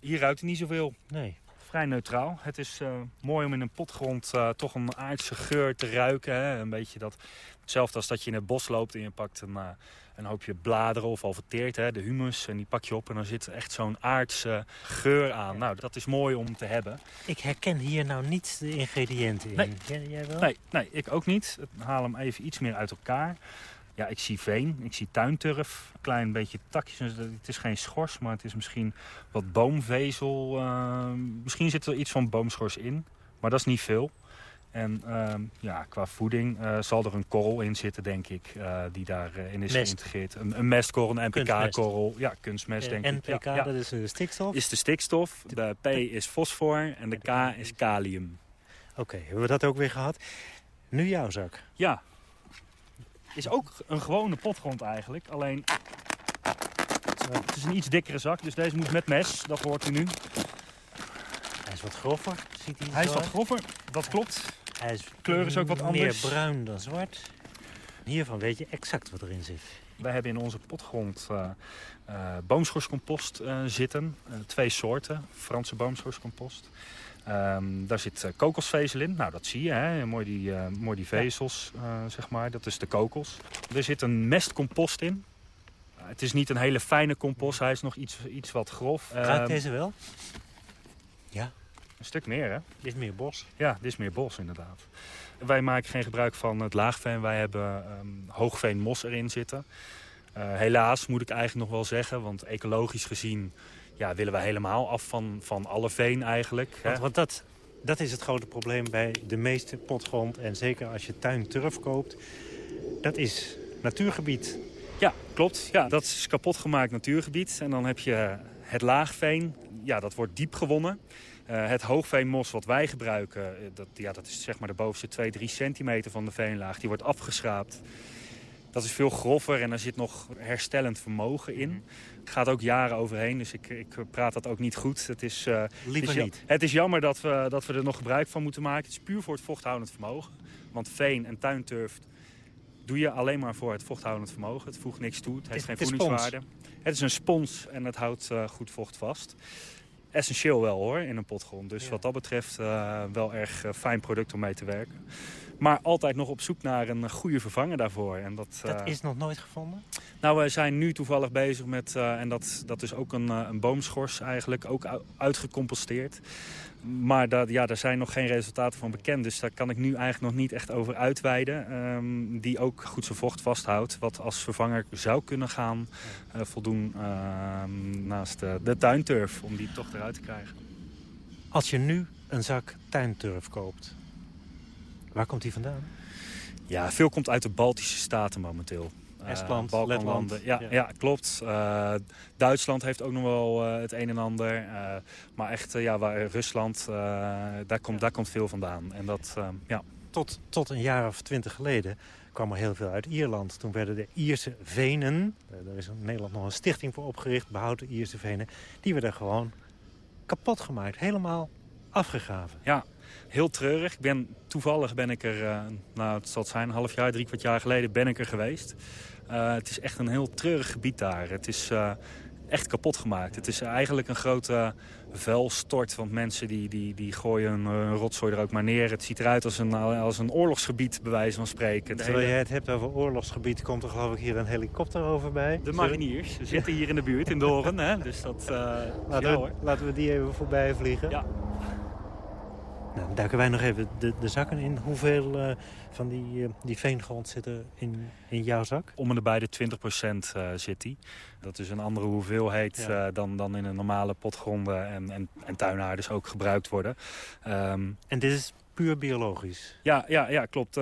hier ruikt hij niet zoveel. Nee. Vrij neutraal. Het is eh, mooi om in een potgrond eh, toch een aardse geur te ruiken. Hè? Een beetje dat, hetzelfde als dat je in het bos loopt en je pakt een, eh, een hoopje bladeren of al verteerd, hè? de humus. En die pak je op en dan zit er echt zo'n aardse geur aan. Nou, dat is mooi om te hebben. Ik herken hier nou niet de ingrediënten in. Nee. Ken jij wel? Nee, nee, ik ook niet. Ik haal hem even iets meer uit elkaar. Ja, ik zie veen, ik zie tuinturf, een klein beetje takjes. Het is geen schors, maar het is misschien wat boomvezel. eh, misschien zit er iets van boomschors in, maar dat is niet veel. En ehm, ja, qua voeding eh, zal er een korrel in zitten, denk ik, eh, die daarin is Mest. geïntegreerd. Een, een mestkorrel, een NPK-korrel. Ja, kunstmest, denk Eh, ik. NPK, Ja, ja. dat is de stikstof? Is de stikstof, de P is fosfor en de K is kalium. Oké, hebben we dat ook weer gehad. Nu jouw zak. Ja. Is ook een gewone potgrond eigenlijk. Alleen het is een iets dikkere zak, dus deze moet met mes. Dat hoort u nu. Hij is wat grover, ziet hij Hij is wat grover, dat klopt. Hij is Kleur is ook wat anders. Meer bruin dan zwart. Hiervan weet je exact wat erin zit. Wij hebben in onze potgrond eh eh, boomschorscompost eh, zitten. Twee soorten, Franse boomschorscompost. Ehm, daar zit eh, kokosvezel in. Nou, dat zie je. Hè? Mooi, die, eh, mooi die vezels, eh, zeg maar. Dat is de kokos. Er zit een mestcompost in. Uh, het is niet een hele fijne compost. Hij is nog iets, iets wat grof. Ruikt Ehm, deze wel? Ja. Een stuk meer, hè? Dit is meer bos. Ja, dit is meer bos inderdaad. Wij maken geen gebruik van het laagveen. Wij hebben ehm hoogveenmos erin zitten. Helaas moet ik eigenlijk nog wel zeggen, want ecologisch gezien ja, willen wij helemaal af van, van alle veen eigenlijk. Want, want dat, dat is het grote probleem bij de meeste potgrond. En zeker als je tuinturf koopt. Dat is natuurgebied. Ja, klopt. Ja, dat is kapot gemaakt natuurgebied. En dan heb je het laagveen. Ja, dat wordt diep gewonnen. Eh, het hoogveenmos wat wij gebruiken, eh, dat, ja, dat is zeg maar de bovenste 2, 3 centimeter van de veenlaag. Die wordt afgeschraapt. Dat is veel grover en er zit nog herstellend vermogen in. Het gaat ook jaren overheen, dus ik, ik praat dat ook niet goed. Het is, eh, Liever het is niet. Het is jammer dat we, dat we er nog gebruik van moeten maken. Het is puur voor het vochthoudend vermogen. Want veen en tuinturf doe je alleen maar voor het vochthoudend vermogen. Het voegt niks toe, het heeft geen voedingswaarde. Het is een spons en het houdt eh, goed vocht vast. Essentieel wel hoor, in een potgrond. Dus wat dat betreft eh, wel erg fijn product om mee te werken. Maar altijd nog op zoek naar een goede vervanger daarvoor. En dat, Dat eh, is nog nooit gevonden? nou, we zijn nu toevallig bezig met, eh, en dat, dat is ook een, eh, een boomschors eigenlijk, ook uitgecomposteerd. Maar dat, ja, daar zijn nog geen resultaten van bekend, dus daar kan ik nu eigenlijk nog niet echt over uitweiden. ehm, die ook goed zijn vocht vasthoudt, wat als vervanger zou kunnen gaan eh, voldoen ehm, naast de, de tuinturf, om die toch eruit te krijgen. Als je nu een zak tuinturf koopt, waar komt die vandaan? Ja, veel komt uit de Baltische Staten momenteel. Eh, Estland. Letland. Ja, Ja. ja. klopt. Eh, Duitsland heeft ook nog wel eh, het een en ander. Maar echt, ja, waar, Rusland, daar, komt, daar komt veel vandaan. En dat, ja. Tot, tot een jaar of twintig geleden kwam er heel veel uit Ierland. Toen werden de Ierse venen, daar is in Nederland nog een stichting voor opgericht, behoud de Ierse venen, die werden gewoon kapot gemaakt, helemaal afgegraven. Ja, heel treurig. Ik ben, toevallig ben ik er, eh, nou het zal het zijn, een half jaar, drie kwart jaar geleden ben ik er geweest. Eh, het is echt een heel treurig gebied daar. Het is eh, echt kapot gemaakt. Het is eigenlijk een grote vuilstort, want mensen die, die, die gooien hun, hun rotzooi er ook maar neer. Het ziet eruit als een, als een oorlogsgebied, bij wijze van spreken. Het Terwijl hele- jij het hebt over oorlogsgebied, komt er geloof ik hier een helikopter over bij. De mariniers zitten hier in de buurt, in Doren. Hè? Dus dat, Laten, we, laten we die even voorbij vliegen. Ja. Nou, duiken wij nog even de, de zakken in. Hoeveel eh, van die, uh, die veengrond zit er in, in jouw zak? Om en nabij de 20 procent uh, zit die. Dat is een andere hoeveelheid ja. dan, dan in een normale potgronden en, en, en tuinaardes ook gebruikt worden. Um, en dit is puur biologisch? Ja, ja, ja klopt.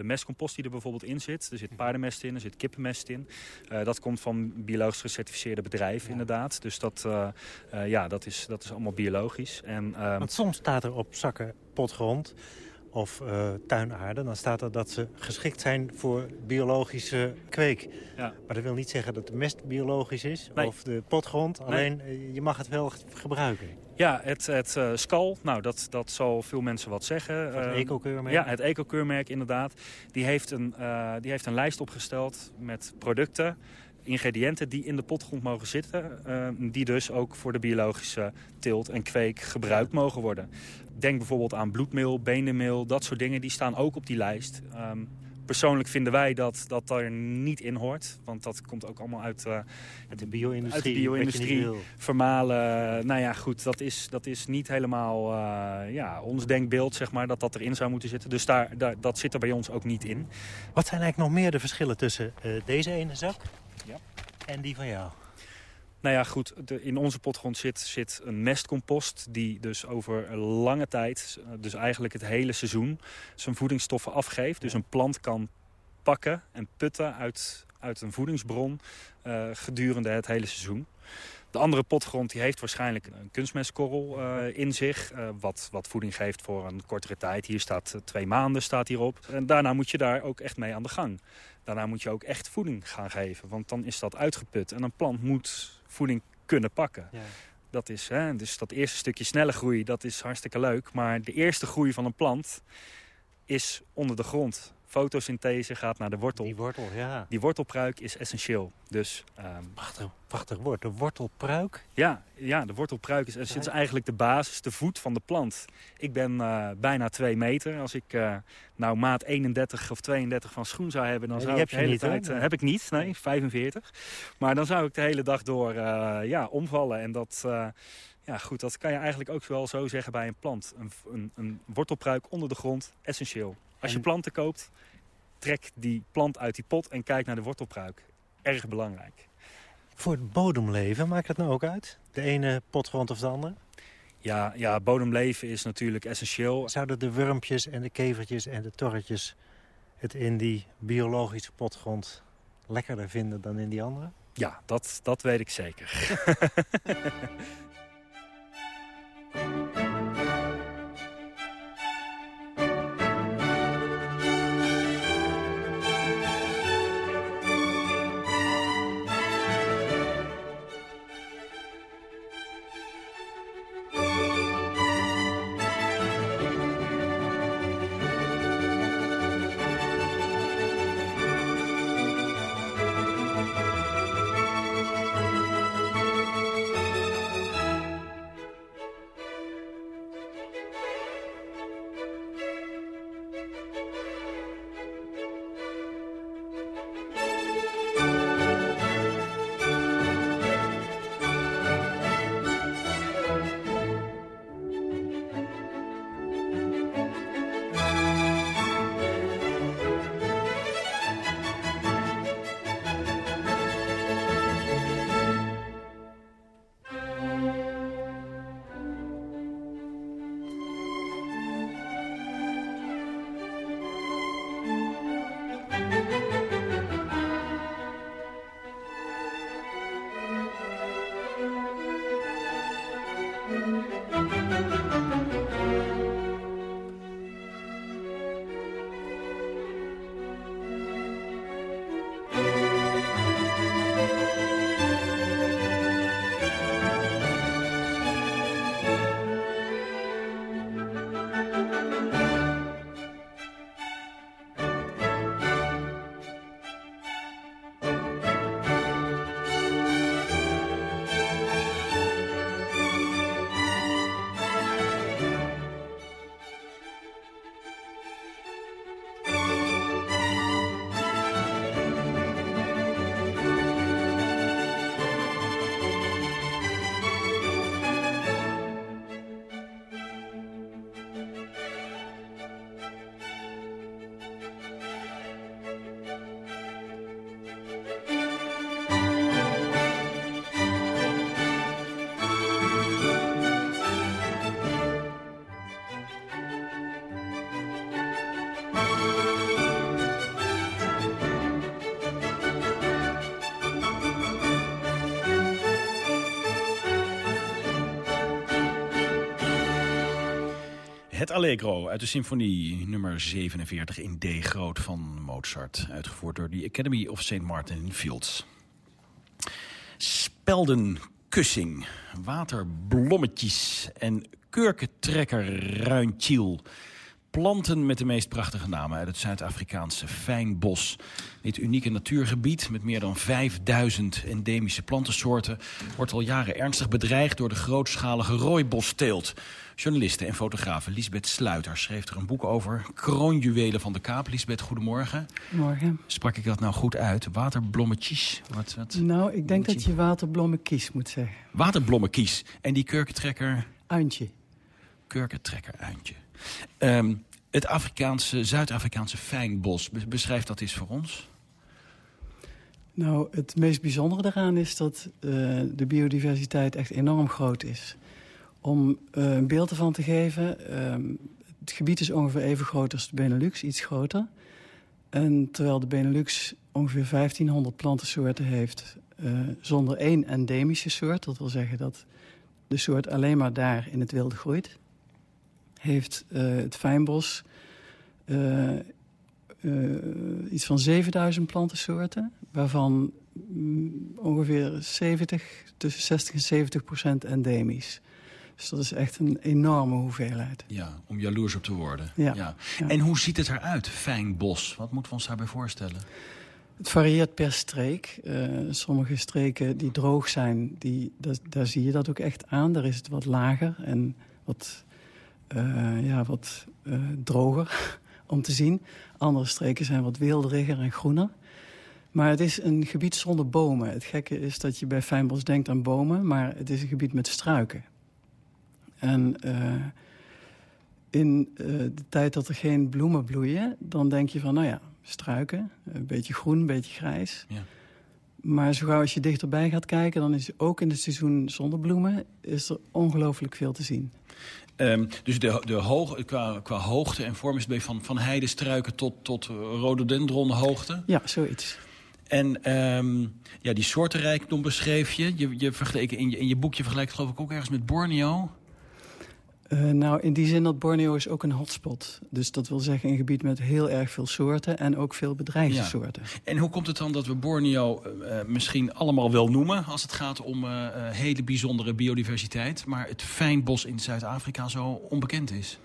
De mestcompost die er bijvoorbeeld in zit. Er zit paardenmest in, er zit kippenmest in. Uh, dat komt van biologisch gecertificeerde bedrijven ja. inderdaad. Dus dat, uh, uh, ja, dat, is, dat is allemaal biologisch. En, Want soms staat er op zakken potgrond of uh, tuinaarde, dan staat er dat ze geschikt zijn voor biologische kweek. Ja. Maar dat wil niet zeggen dat de mest biologisch is nee. of de potgrond. Alleen, nee. je mag het wel gebruiken. Ja, het, het uh, skal, nou dat, dat zal veel mensen wat zeggen. Het uh, eco-keurmerk? Ja, het eco-keurmerk inderdaad. Die heeft, een, die heeft een lijst opgesteld met producten ingrediënten die in de potgrond mogen zitten... Uh, die dus ook voor de biologische teelt en kweek gebruikt mogen worden. Denk bijvoorbeeld aan bloedmeel, benenmeel, dat soort dingen. Die staan ook op die lijst. Um, persoonlijk vinden wij dat dat daar niet in hoort. Want dat komt ook allemaal uit, uh, uit de bio-industrie. Uit de bio-industrie. Vermalen. Nou ja, goed, dat is, dat is niet helemaal uh, ja, ons denkbeeld, zeg maar, dat dat erin zou moeten zitten. Dus daar, daar, dat zit er bij ons ook niet in. Wat zijn eigenlijk nog meer de verschillen tussen uh, deze ene zak ja. en die van jou? Nou ja, goed, de, in onze potgrond zit, zit een mestcompost die dus over lange tijd, dus eigenlijk het hele seizoen, zijn voedingsstoffen afgeeft. Dus een plant kan pakken en putten uit, uit een voedingsbron uh, gedurende het hele seizoen. De andere potgrond die heeft waarschijnlijk een kunstmestkorrel uh, in zich. Uh, wat, wat voeding geeft voor een kortere tijd. Hier staat uh, twee maanden staat hierop. En daarna moet je daar ook echt mee aan de gang. Daarna moet je ook echt voeding gaan geven. Want dan is dat uitgeput. En een plant moet voeding kunnen pakken. Ja. Dat is, hè, dus dat eerste stukje snelle groei, dat is hartstikke leuk. Maar de eerste groei van een plant is onder de grond. Fotosynthese gaat naar de wortel. Die wortel, ja. Die wortelpruik is essentieel. Dus, um... prachtig, prachtig woord, de wortelpruik? Ja, ja de wortelpruik is, is eigenlijk de basis, de voet van de plant. Ik ben uh, bijna twee meter. Als ik uh, nou maat 31 of 32 van schoen zou hebben... dan nee, zou ik de hele niet, tijd... Uh, heb ik niet, nee, 45. Maar dan zou ik de hele dag door ja, omvallen. En dat... ja, goed, dat kan je eigenlijk ook wel zo zeggen bij een plant. Een, een, een wortelpruik onder de grond, essentieel. Als je planten koopt, trek die plant uit die pot en kijk naar de wortelpruik. Erg belangrijk. Voor het bodemleven, maakt het nou ook uit? De ene potgrond of de andere? Ja, ja, bodemleven is natuurlijk essentieel. Zouden de wurmpjes en de kevertjes en de torretjes het in die biologische potgrond lekkerder vinden dan in die andere? Ja, dat, dat weet ik zeker. Allegro uit de symfonie nummer 47 in D groot van Mozart. Uitgevoerd door de Academy of St. Martin in Fields. Speldenkussing, waterblommetjes en kurkentrekker. Planten met de meest prachtige namen uit het Zuid-Afrikaanse Fijnbos. Dit unieke natuurgebied met meer dan 5000 endemische plantensoorten... wordt al jaren ernstig bedreigd door de grootschalige rooibosteelt. Journaliste en fotografe Lisbeth Sluiter schreef er een boek over. Kroonjuwelen van de Kaap. Lisbeth, goedemorgen. Morgen. Sprak ik dat nou goed uit? Waterblommetjes? Wat, wat? Nou, ik denk dat je waterblommenkies moet zeggen. Waterblommenkies. En die kurkentrekker? Uintje. Kurkentrekker, uintje. Um, het Afrikaanse, Zuid-Afrikaanse fijnbos, beschrijf dat eens voor ons. Nou, het meest bijzondere daaraan is dat uh, de biodiversiteit echt enorm groot is. Om uh, een beeld ervan te geven, uh, het gebied is ongeveer even groot als de Benelux, iets groter. En terwijl de Benelux ongeveer 1500 plantensoorten heeft uh, zonder één endemische soort... dat wil zeggen dat de soort alleen maar daar in het wilde groeit heeft uh, het Fijnbos iets van 7000 plantensoorten... waarvan mm, ongeveer 70, tussen 60 en 70 procent endemisch. Dus dat is echt een enorme hoeveelheid. Ja, om jaloers op te worden. Ja. ja. En hoe ziet het eruit, Fijnbos? Wat moeten we ons daarbij voorstellen? Het varieert per streek. Uh, sommige streken die droog zijn, die, dat, daar zie je dat ook echt aan. Daar is het wat lager en wat uh, ja, wat uh, droger om te zien. Andere streken zijn wat weelderiger en groener. Maar het is een gebied zonder bomen. Het gekke is dat je bij Fijnbos denkt aan bomen... maar het is een gebied met struiken. En uh, in de tijd dat er geen bloemen bloeien... dan denk je van, nou ja, struiken. Een beetje groen, een beetje grijs. Ja. Maar zo gauw als je dichterbij gaat kijken... dan is ook in het seizoen zonder bloemen... is er ongelooflijk veel te zien. Um, dus de, de hoog, qua, qua hoogte en vorm is het van, van heidestruiken tot, tot rhododendron hoogte? Ja, zoiets. En um, ja, die soortenrijkdom beschreef je. Je, je in, je. in je boekje vergelijkt geloof ik ook ergens met Borneo. Uh, nou, in die zin dat Borneo is ook een hotspot. Dus dat wil zeggen een gebied met heel erg veel soorten... en ook veel bedreigde ja. En hoe komt het dan dat we Borneo uh, misschien allemaal wel noemen... als het gaat om uh, hele bijzondere biodiversiteit... maar het fijnbos in Zuid-Afrika zo onbekend is?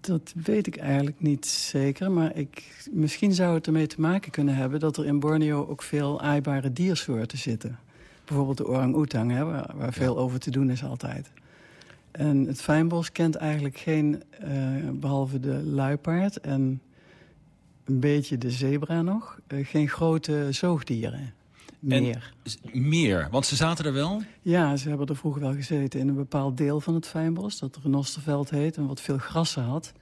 Dat weet ik eigenlijk niet zeker. Maar ik, misschien zou het ermee te maken kunnen hebben... dat er in Borneo ook veel aaibare diersoorten zitten. Bijvoorbeeld de orang-oetang, waar, waar veel over te doen is altijd. En het Fijnbos kent eigenlijk geen, uh, behalve de luipaard en een beetje de zebra nog, uh, geen grote zoogdieren meer. En, meer, want ze zaten er wel? Ja, ze hebben er vroeger wel gezeten in een bepaald deel van het Fijnbos, dat Renosterveld heet en wat veel grassen had.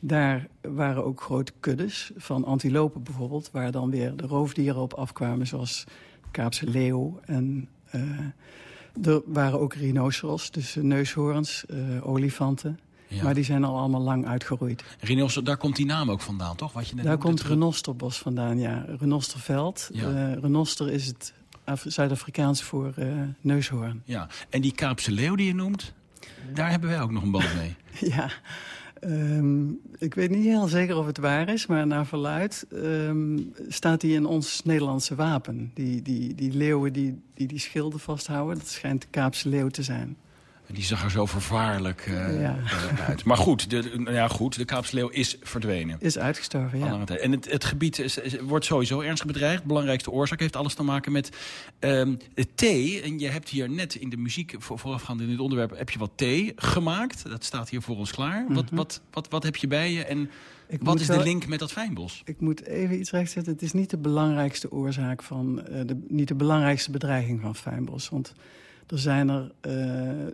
Daar waren ook grote kuddes van antilopen bijvoorbeeld, waar dan weer de roofdieren op afkwamen, zoals Kaapse leeuw en... Uh, er waren ook rhinoceros, dus neushoorns, uh, olifanten. Ja. Maar die zijn al allemaal lang uitgeroeid. Rhinoceros, daar komt die naam ook vandaan, toch? Wat je net daar noemde, komt renosterbos vandaan, ja. Renosterveld. Ja. Uh, renoster is het Zuid-Afrikaans voor uh, neushoorn. Ja, en die Kaapse leeuw die je noemt, daar hebben wij ook nog een band mee. ja, Um, ik weet niet heel zeker of het waar is, maar naar verluid um, staat die in ons Nederlandse wapen. Die, die, die leeuwen die, die die schilden vasthouden, dat schijnt de Kaapse leeuw te zijn. Die zag er zo vervaarlijk uh, ja. uit. Maar goed de, ja, goed, de Kaapse leeuw is verdwenen. Is uitgestorven, ja. En het, het gebied is, is, wordt sowieso ernstig bedreigd. De belangrijkste oorzaak heeft alles te maken met um, thee. En je hebt hier net in de muziek, voor, voorafgaand in dit onderwerp... heb je wat thee gemaakt. Dat staat hier voor ons klaar. Mm -hmm. wat, wat, wat, wat heb je bij je en... Ik Wat is de link met dat fijnbos? Ik moet even iets rechtzetten. Het is niet de belangrijkste oorzaak van... Uh, de, niet de belangrijkste bedreiging van fijnbos. Want er zijn er uh,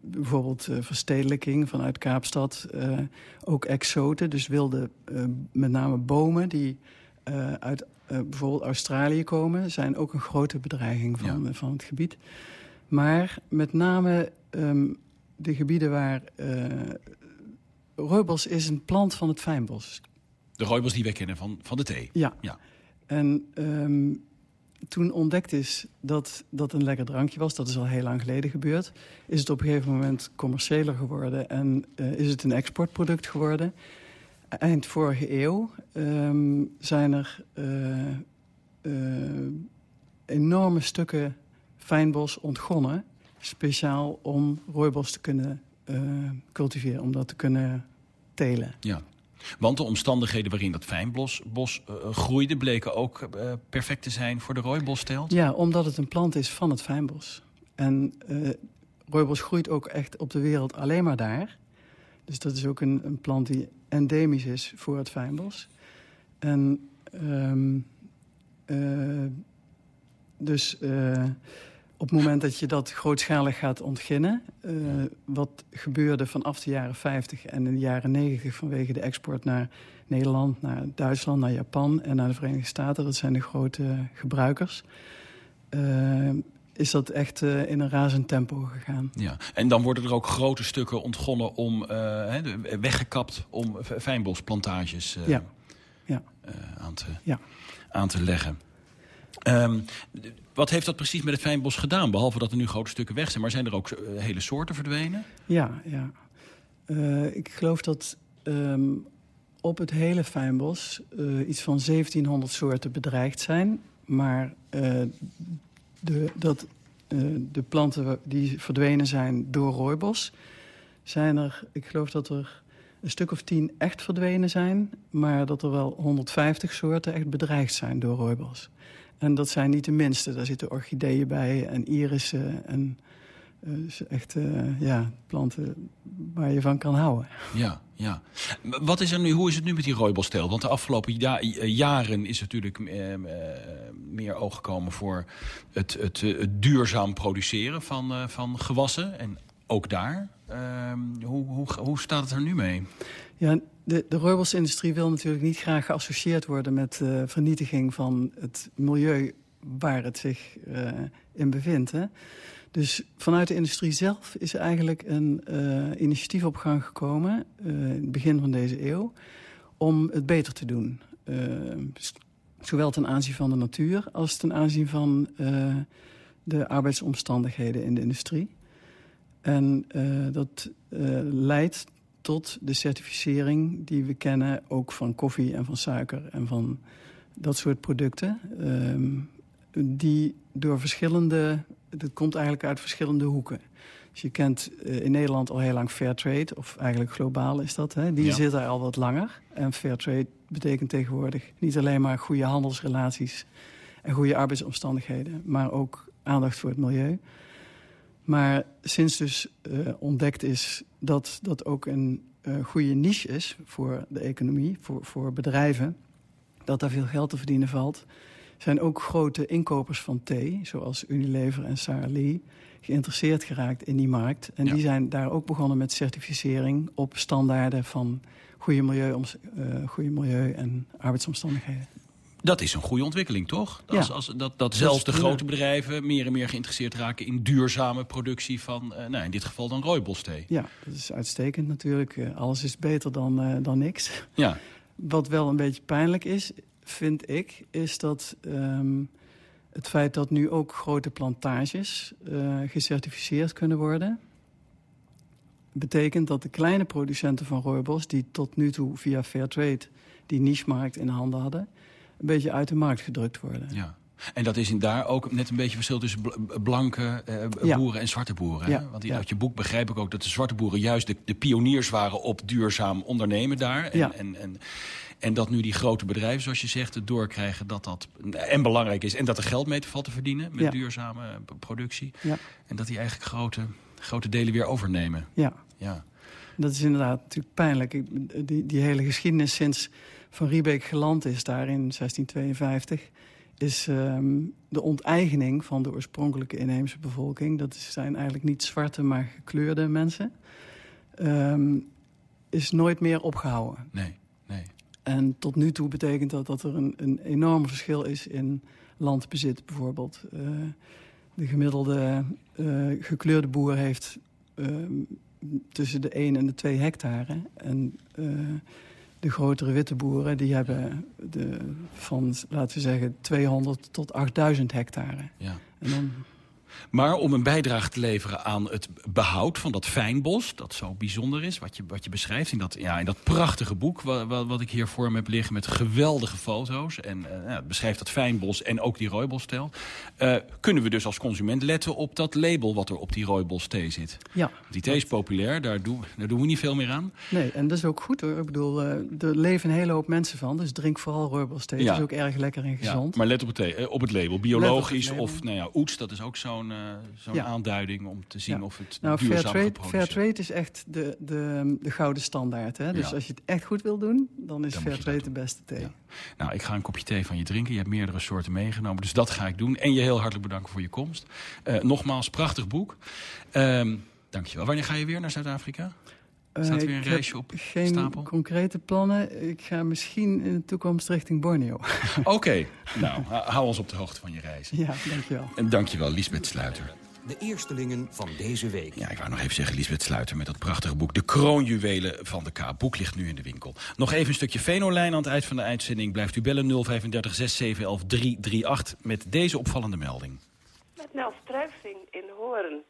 bijvoorbeeld uh, verstedelijking vanuit Kaapstad. Uh, ook exoten, dus wilde met name bomen die uit bijvoorbeeld Australië komen... zijn ook een grote bedreiging van, ja. van het gebied. Maar met name um, de gebieden waar... rooibos is een plant van het fijnbos. De rooibos die wij kennen van, van de thee? Ja. ja. En... Um, toen ontdekt is dat dat een lekker drankje was... dat is al heel lang geleden gebeurd... is het op een gegeven moment commerciëler geworden... en uh, is het een exportproduct geworden. Eind vorige eeuw um, zijn er uh, uh, enorme stukken fijnbos ontgonnen... speciaal om rooibos te kunnen cultiveren, om dat te kunnen telen. Ja. Want de omstandigheden waarin dat fijnbos bos, uh, groeide... bleken ook uh, perfect te zijn voor de rooibossteelt? Ja, omdat het een plant is van het fijnbos. En uh, rooibos groeit ook echt op de wereld alleen maar daar. Dus dat is ook een, een plant die endemisch is voor het fijnbos. En um, dus op het moment dat je dat grootschalig gaat ontginnen... Uh, wat gebeurde vanaf de jaren 50 en in de jaren 90... vanwege de export naar Nederland, naar Duitsland, naar Japan... en naar de Verenigde Staten, dat zijn de grote gebruikers... Uh, is dat echt uh, in een razend tempo gegaan. Ja, en dan worden er ook grote stukken ontgonnen om, weggekapt... om fijnbosplantages ja. Ja. aan, te, ja. aan te leggen. Um, wat heeft dat precies met het fijnbos gedaan? Behalve dat er nu grote stukken weg zijn. Maar zijn er ook uh, hele soorten verdwenen? Ja, ja. Uh, ik geloof dat um, op het hele fijnbos uh, iets van 1700 soorten bedreigd zijn. Maar de, dat, de planten die verdwenen zijn door rooibos... zijn er, ik geloof dat er een stuk of tien echt verdwenen zijn... maar dat er wel 150 soorten echt bedreigd zijn door rooibos. En dat zijn niet de minste. Daar zitten orchideeën bij en irissen en uh, echt uh, ja, planten waar je van kan houden. Ja, ja. Wat is er nu, hoe is het nu met die rooibossteel? Want de afgelopen ja, jaren is natuurlijk uh, meer oog gekomen voor het, het, het duurzaam produceren van, van gewassen. En ook daar, ehm, hoe, hoe, hoe staat het er nu mee? Ja, de, de wil natuurlijk niet graag geassocieerd worden... met uh, vernietiging van het milieu waar het zich uh, in bevindt. Hè? Dus vanuit de industrie zelf is eigenlijk een uh, initiatief op gang gekomen... in het begin van deze eeuw, om het beter te doen. zowel ten aanzien van de natuur als ten aanzien van de arbeidsomstandigheden in de industrie. En dat leidt tot de certificering die we kennen... ook van koffie en van suiker en van dat soort producten. Um, die door verschillende... Dat komt eigenlijk uit verschillende hoeken. Dus je kent uh, in Nederland al heel lang Fairtrade, of eigenlijk globaal is dat. Hè? Die ja. zit daar al wat langer. En Fairtrade betekent tegenwoordig niet alleen maar goede handelsrelaties... en goede arbeidsomstandigheden, maar ook aandacht voor het milieu... Maar sinds dus uh, ontdekt is dat dat ook een uh, goede niche is voor de economie, voor, voor bedrijven, dat daar veel geld te verdienen valt, zijn ook grote inkopers van thee, zoals Unilever en Sara Lee, geïnteresseerd geraakt in die markt. En ja. die zijn daar ook begonnen met certificering op standaarden van goede milieu, uh, goede milieu en arbeidsomstandigheden. Dat is een goede ontwikkeling, toch? Dat, ja. als, als, dat, dat zelfs de grote bedrijven meer en meer geïnteresseerd raken... in duurzame productie van, uh, nou, in dit geval dan rooibosthee. Ja, dat is uitstekend natuurlijk. Uh, alles is beter dan, uh, dan niks. Ja. Wat wel een beetje pijnlijk is, vind ik... is dat um, het feit dat nu ook grote plantages gecertificeerd kunnen worden... betekent dat de kleine producenten van rooibos... die tot nu toe via Fairtrade die niche-markt in handen hadden een beetje uit de markt gedrukt worden. Ja. En dat is in daar ook net een beetje verschil tussen blanke eh, boeren ja. en zwarte boeren. Ja. Want uit je boek begrijp ik ook dat de zwarte boeren juist de, de pioniers waren op duurzaam ondernemen daar. En, ja. en, en, en, dat nu die grote bedrijven, zoals je zegt, het doorkrijgen dat dat en belangrijk is. En dat er geld mee te valt te verdienen met duurzame productie. En dat die eigenlijk grote, grote delen weer overnemen. Ja. ja. Dat is inderdaad natuurlijk pijnlijk. Die, die hele geschiedenis sinds van Riebeek geland is daar in 1652... is um, de onteigening van de oorspronkelijke inheemse bevolking. Dat zijn eigenlijk niet zwarte, maar gekleurde mensen. Um, is nooit meer opgehouden. Nee, nee. En tot nu toe betekent dat dat er een, een enorm verschil is in landbezit bijvoorbeeld. Uh, de gemiddelde uh, gekleurde boer heeft uh, tussen de 1 en de 2 hectare. En uh, de grotere witte boeren... die hebben de, van, laten we zeggen, 200 tot 8000 hectare. Ja. En dan Maar om een bijdrage te leveren aan het behoud van dat fijnbos... dat zo bijzonder is, wat je, wat je beschrijft in dat, ja, in dat prachtige boek... Wat, wat ik hier voor me heb liggen met geweldige foto's... en uh, ja, het beschrijft dat fijnbos en ook die rooibosstijl... Uh, kunnen we dus als consument letten op dat label wat er op die rooibosthee zit. Ja. Die thee is populair, daar, doen daar doen we niet veel meer aan. Nee, en dat is ook goed hoor. Ik bedoel, uh, er leven een hele hoop mensen van... dus drink vooral rooibosthee. Ja. Dat is ook erg lekker en gezond. Ja, maar let op het, thee, op het label. Biologisch het label. of nou ja, oets, dat is ook zo'n zo'n uh, zo ja. aanduiding om te zien ja. of het nou, duurzaam fair trade, fair trade is echt de, de, de gouden standaard. Hè? Dus ja. als je het echt goed wil doen, dan is dan fair trade de beste thee. Nou, ik ga een kopje thee van je drinken. Je hebt meerdere soorten meegenomen, dus dat ga ik doen. En je heel hartelijk bedanken voor je komst. Uh, nogmaals, prachtig boek. Um, dankjewel. Wanneer ga je weer naar Zuid-Afrika? Staat er weer een reisje op geen stapel? concrete plannen. Ik ga misschien in de toekomst richting Borneo. Oké, okay. nou, hou ons op de hoogte van je reis. Ja, dankjewel. En dankjewel, Lisbeth Sluiter. De eerstelingen van deze week. Ja, ik wou nog even zeggen, Lisbeth Sluiter met dat prachtige boek... De kroonjuwelen van de K. Boek ligt nu in de winkel. Nog even een stukje Venolijn aan het eind van de uitzending. Blijft u bellen 035 6711 338 met deze opvallende melding. Met Nels Struiving in Hoorn.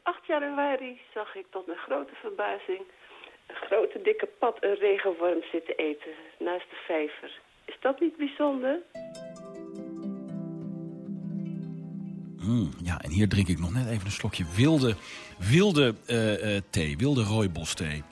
Op 8 januari zag ik tot mijn grote verbazing een grote dikke pad een regenworm zitten eten naast de vijver. Is dat niet bijzonder? Mm, ja, en hier drink ik nog net even een slokje wilde, wilde uh, uh, thee, wilde rooibosthee.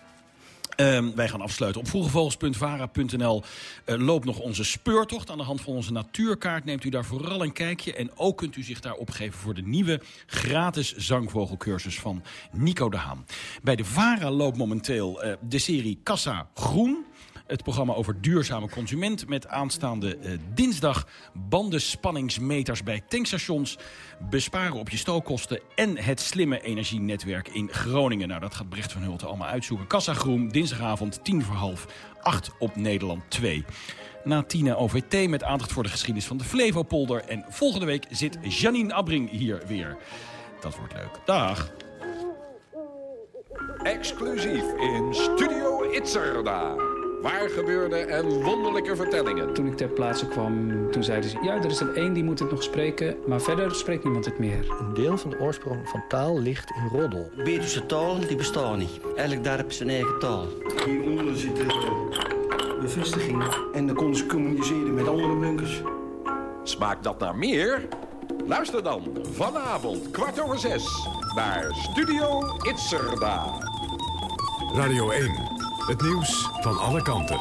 Um, wij gaan afsluiten. Op vroegevogels.vara.nl uh, loopt nog onze speurtocht. Aan de hand van onze natuurkaart neemt u daar vooral een kijkje. En ook kunt u zich daar opgeven voor de nieuwe gratis zangvogelcursus van Nico de Haan. Bij de VARA loopt momenteel uh, de serie Kassa Groen. Het programma over duurzame consument met aanstaande uh, dinsdag bandenspanningsmeters bij tankstations, besparen op je stookkosten en het slimme energienetwerk in Groningen. Nou, dat gaat Brecht van Hulten allemaal uitzoeken. Kassa Groen, dinsdagavond, tien voor half, acht op Nederland 2. Na Tina OVT met aandacht voor de geschiedenis van de Flevopolder. En volgende week zit Janine Abbring hier weer. Dat wordt leuk. Dag. Exclusief in Studio Itzerda. Waar gebeurde en wonderlijke vertellingen. Toen ik ter plaatse kwam, toen zeiden ze... ja, er is er één die moet het nog spreken, maar verder spreekt niemand het meer. Een deel van de oorsprong van taal ligt in roddel. Betuwse taal, die bestaan niet. Elk dorp zijn eigen taal. Hieronder zit de bevestiging. En dan konden ze communiceren met andere bunkers. Smaakt dat naar meer? Luister dan vanavond kwart over zes naar Studio Itzerda. Radio 1. Het nieuws van alle kanten.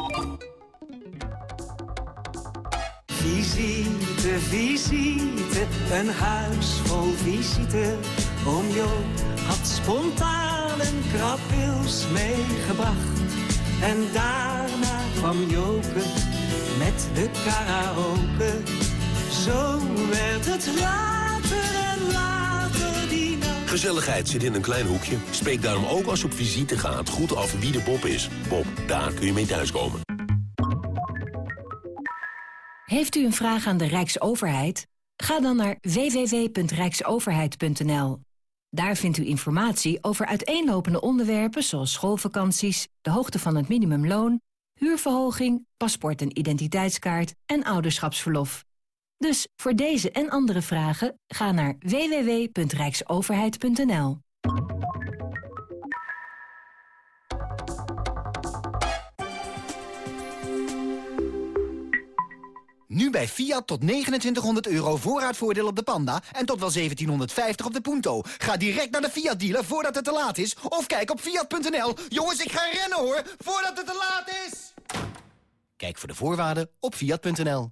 Visite, visite, een huis vol visite. Oom Jo had spontaan een krabwils meegebracht. En daarna kwam Joke met de karaoke. Zo werd het later en later. Gezelligheid zit in een klein hoekje. Spreek daarom ook als je op visite gaat goed af wie de Bob is. Bob, daar kun je mee thuiskomen. Heeft u een vraag aan de Rijksoverheid? Ga dan naar www.rijksoverheid.nl. Daar vindt u informatie over uiteenlopende onderwerpen zoals schoolvakanties, de hoogte van het minimumloon, huurverhoging, paspoort en identiteitskaart en ouderschapsverlof. Dus voor deze en andere vragen ga naar www.rijksoverheid.nl. Nu bij Fiat tot 2900 euro voorraadvoordeel op de Panda en tot wel 1750 op de Punto. Ga direct naar de Fiat dealer voordat het te laat is of kijk op fiat.nl. Jongens, ik ga rennen hoor, voordat het te laat is. Kijk voor de voorwaarden op fiat.nl.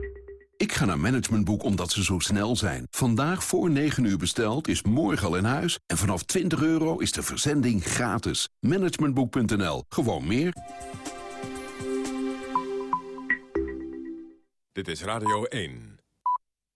Ik ga naar Managementboek omdat ze zo snel zijn. Vandaag voor 9 uur besteld is morgen al in huis. En vanaf 20 euro is de verzending gratis. Managementboek.nl. Gewoon meer. Dit is Radio 1.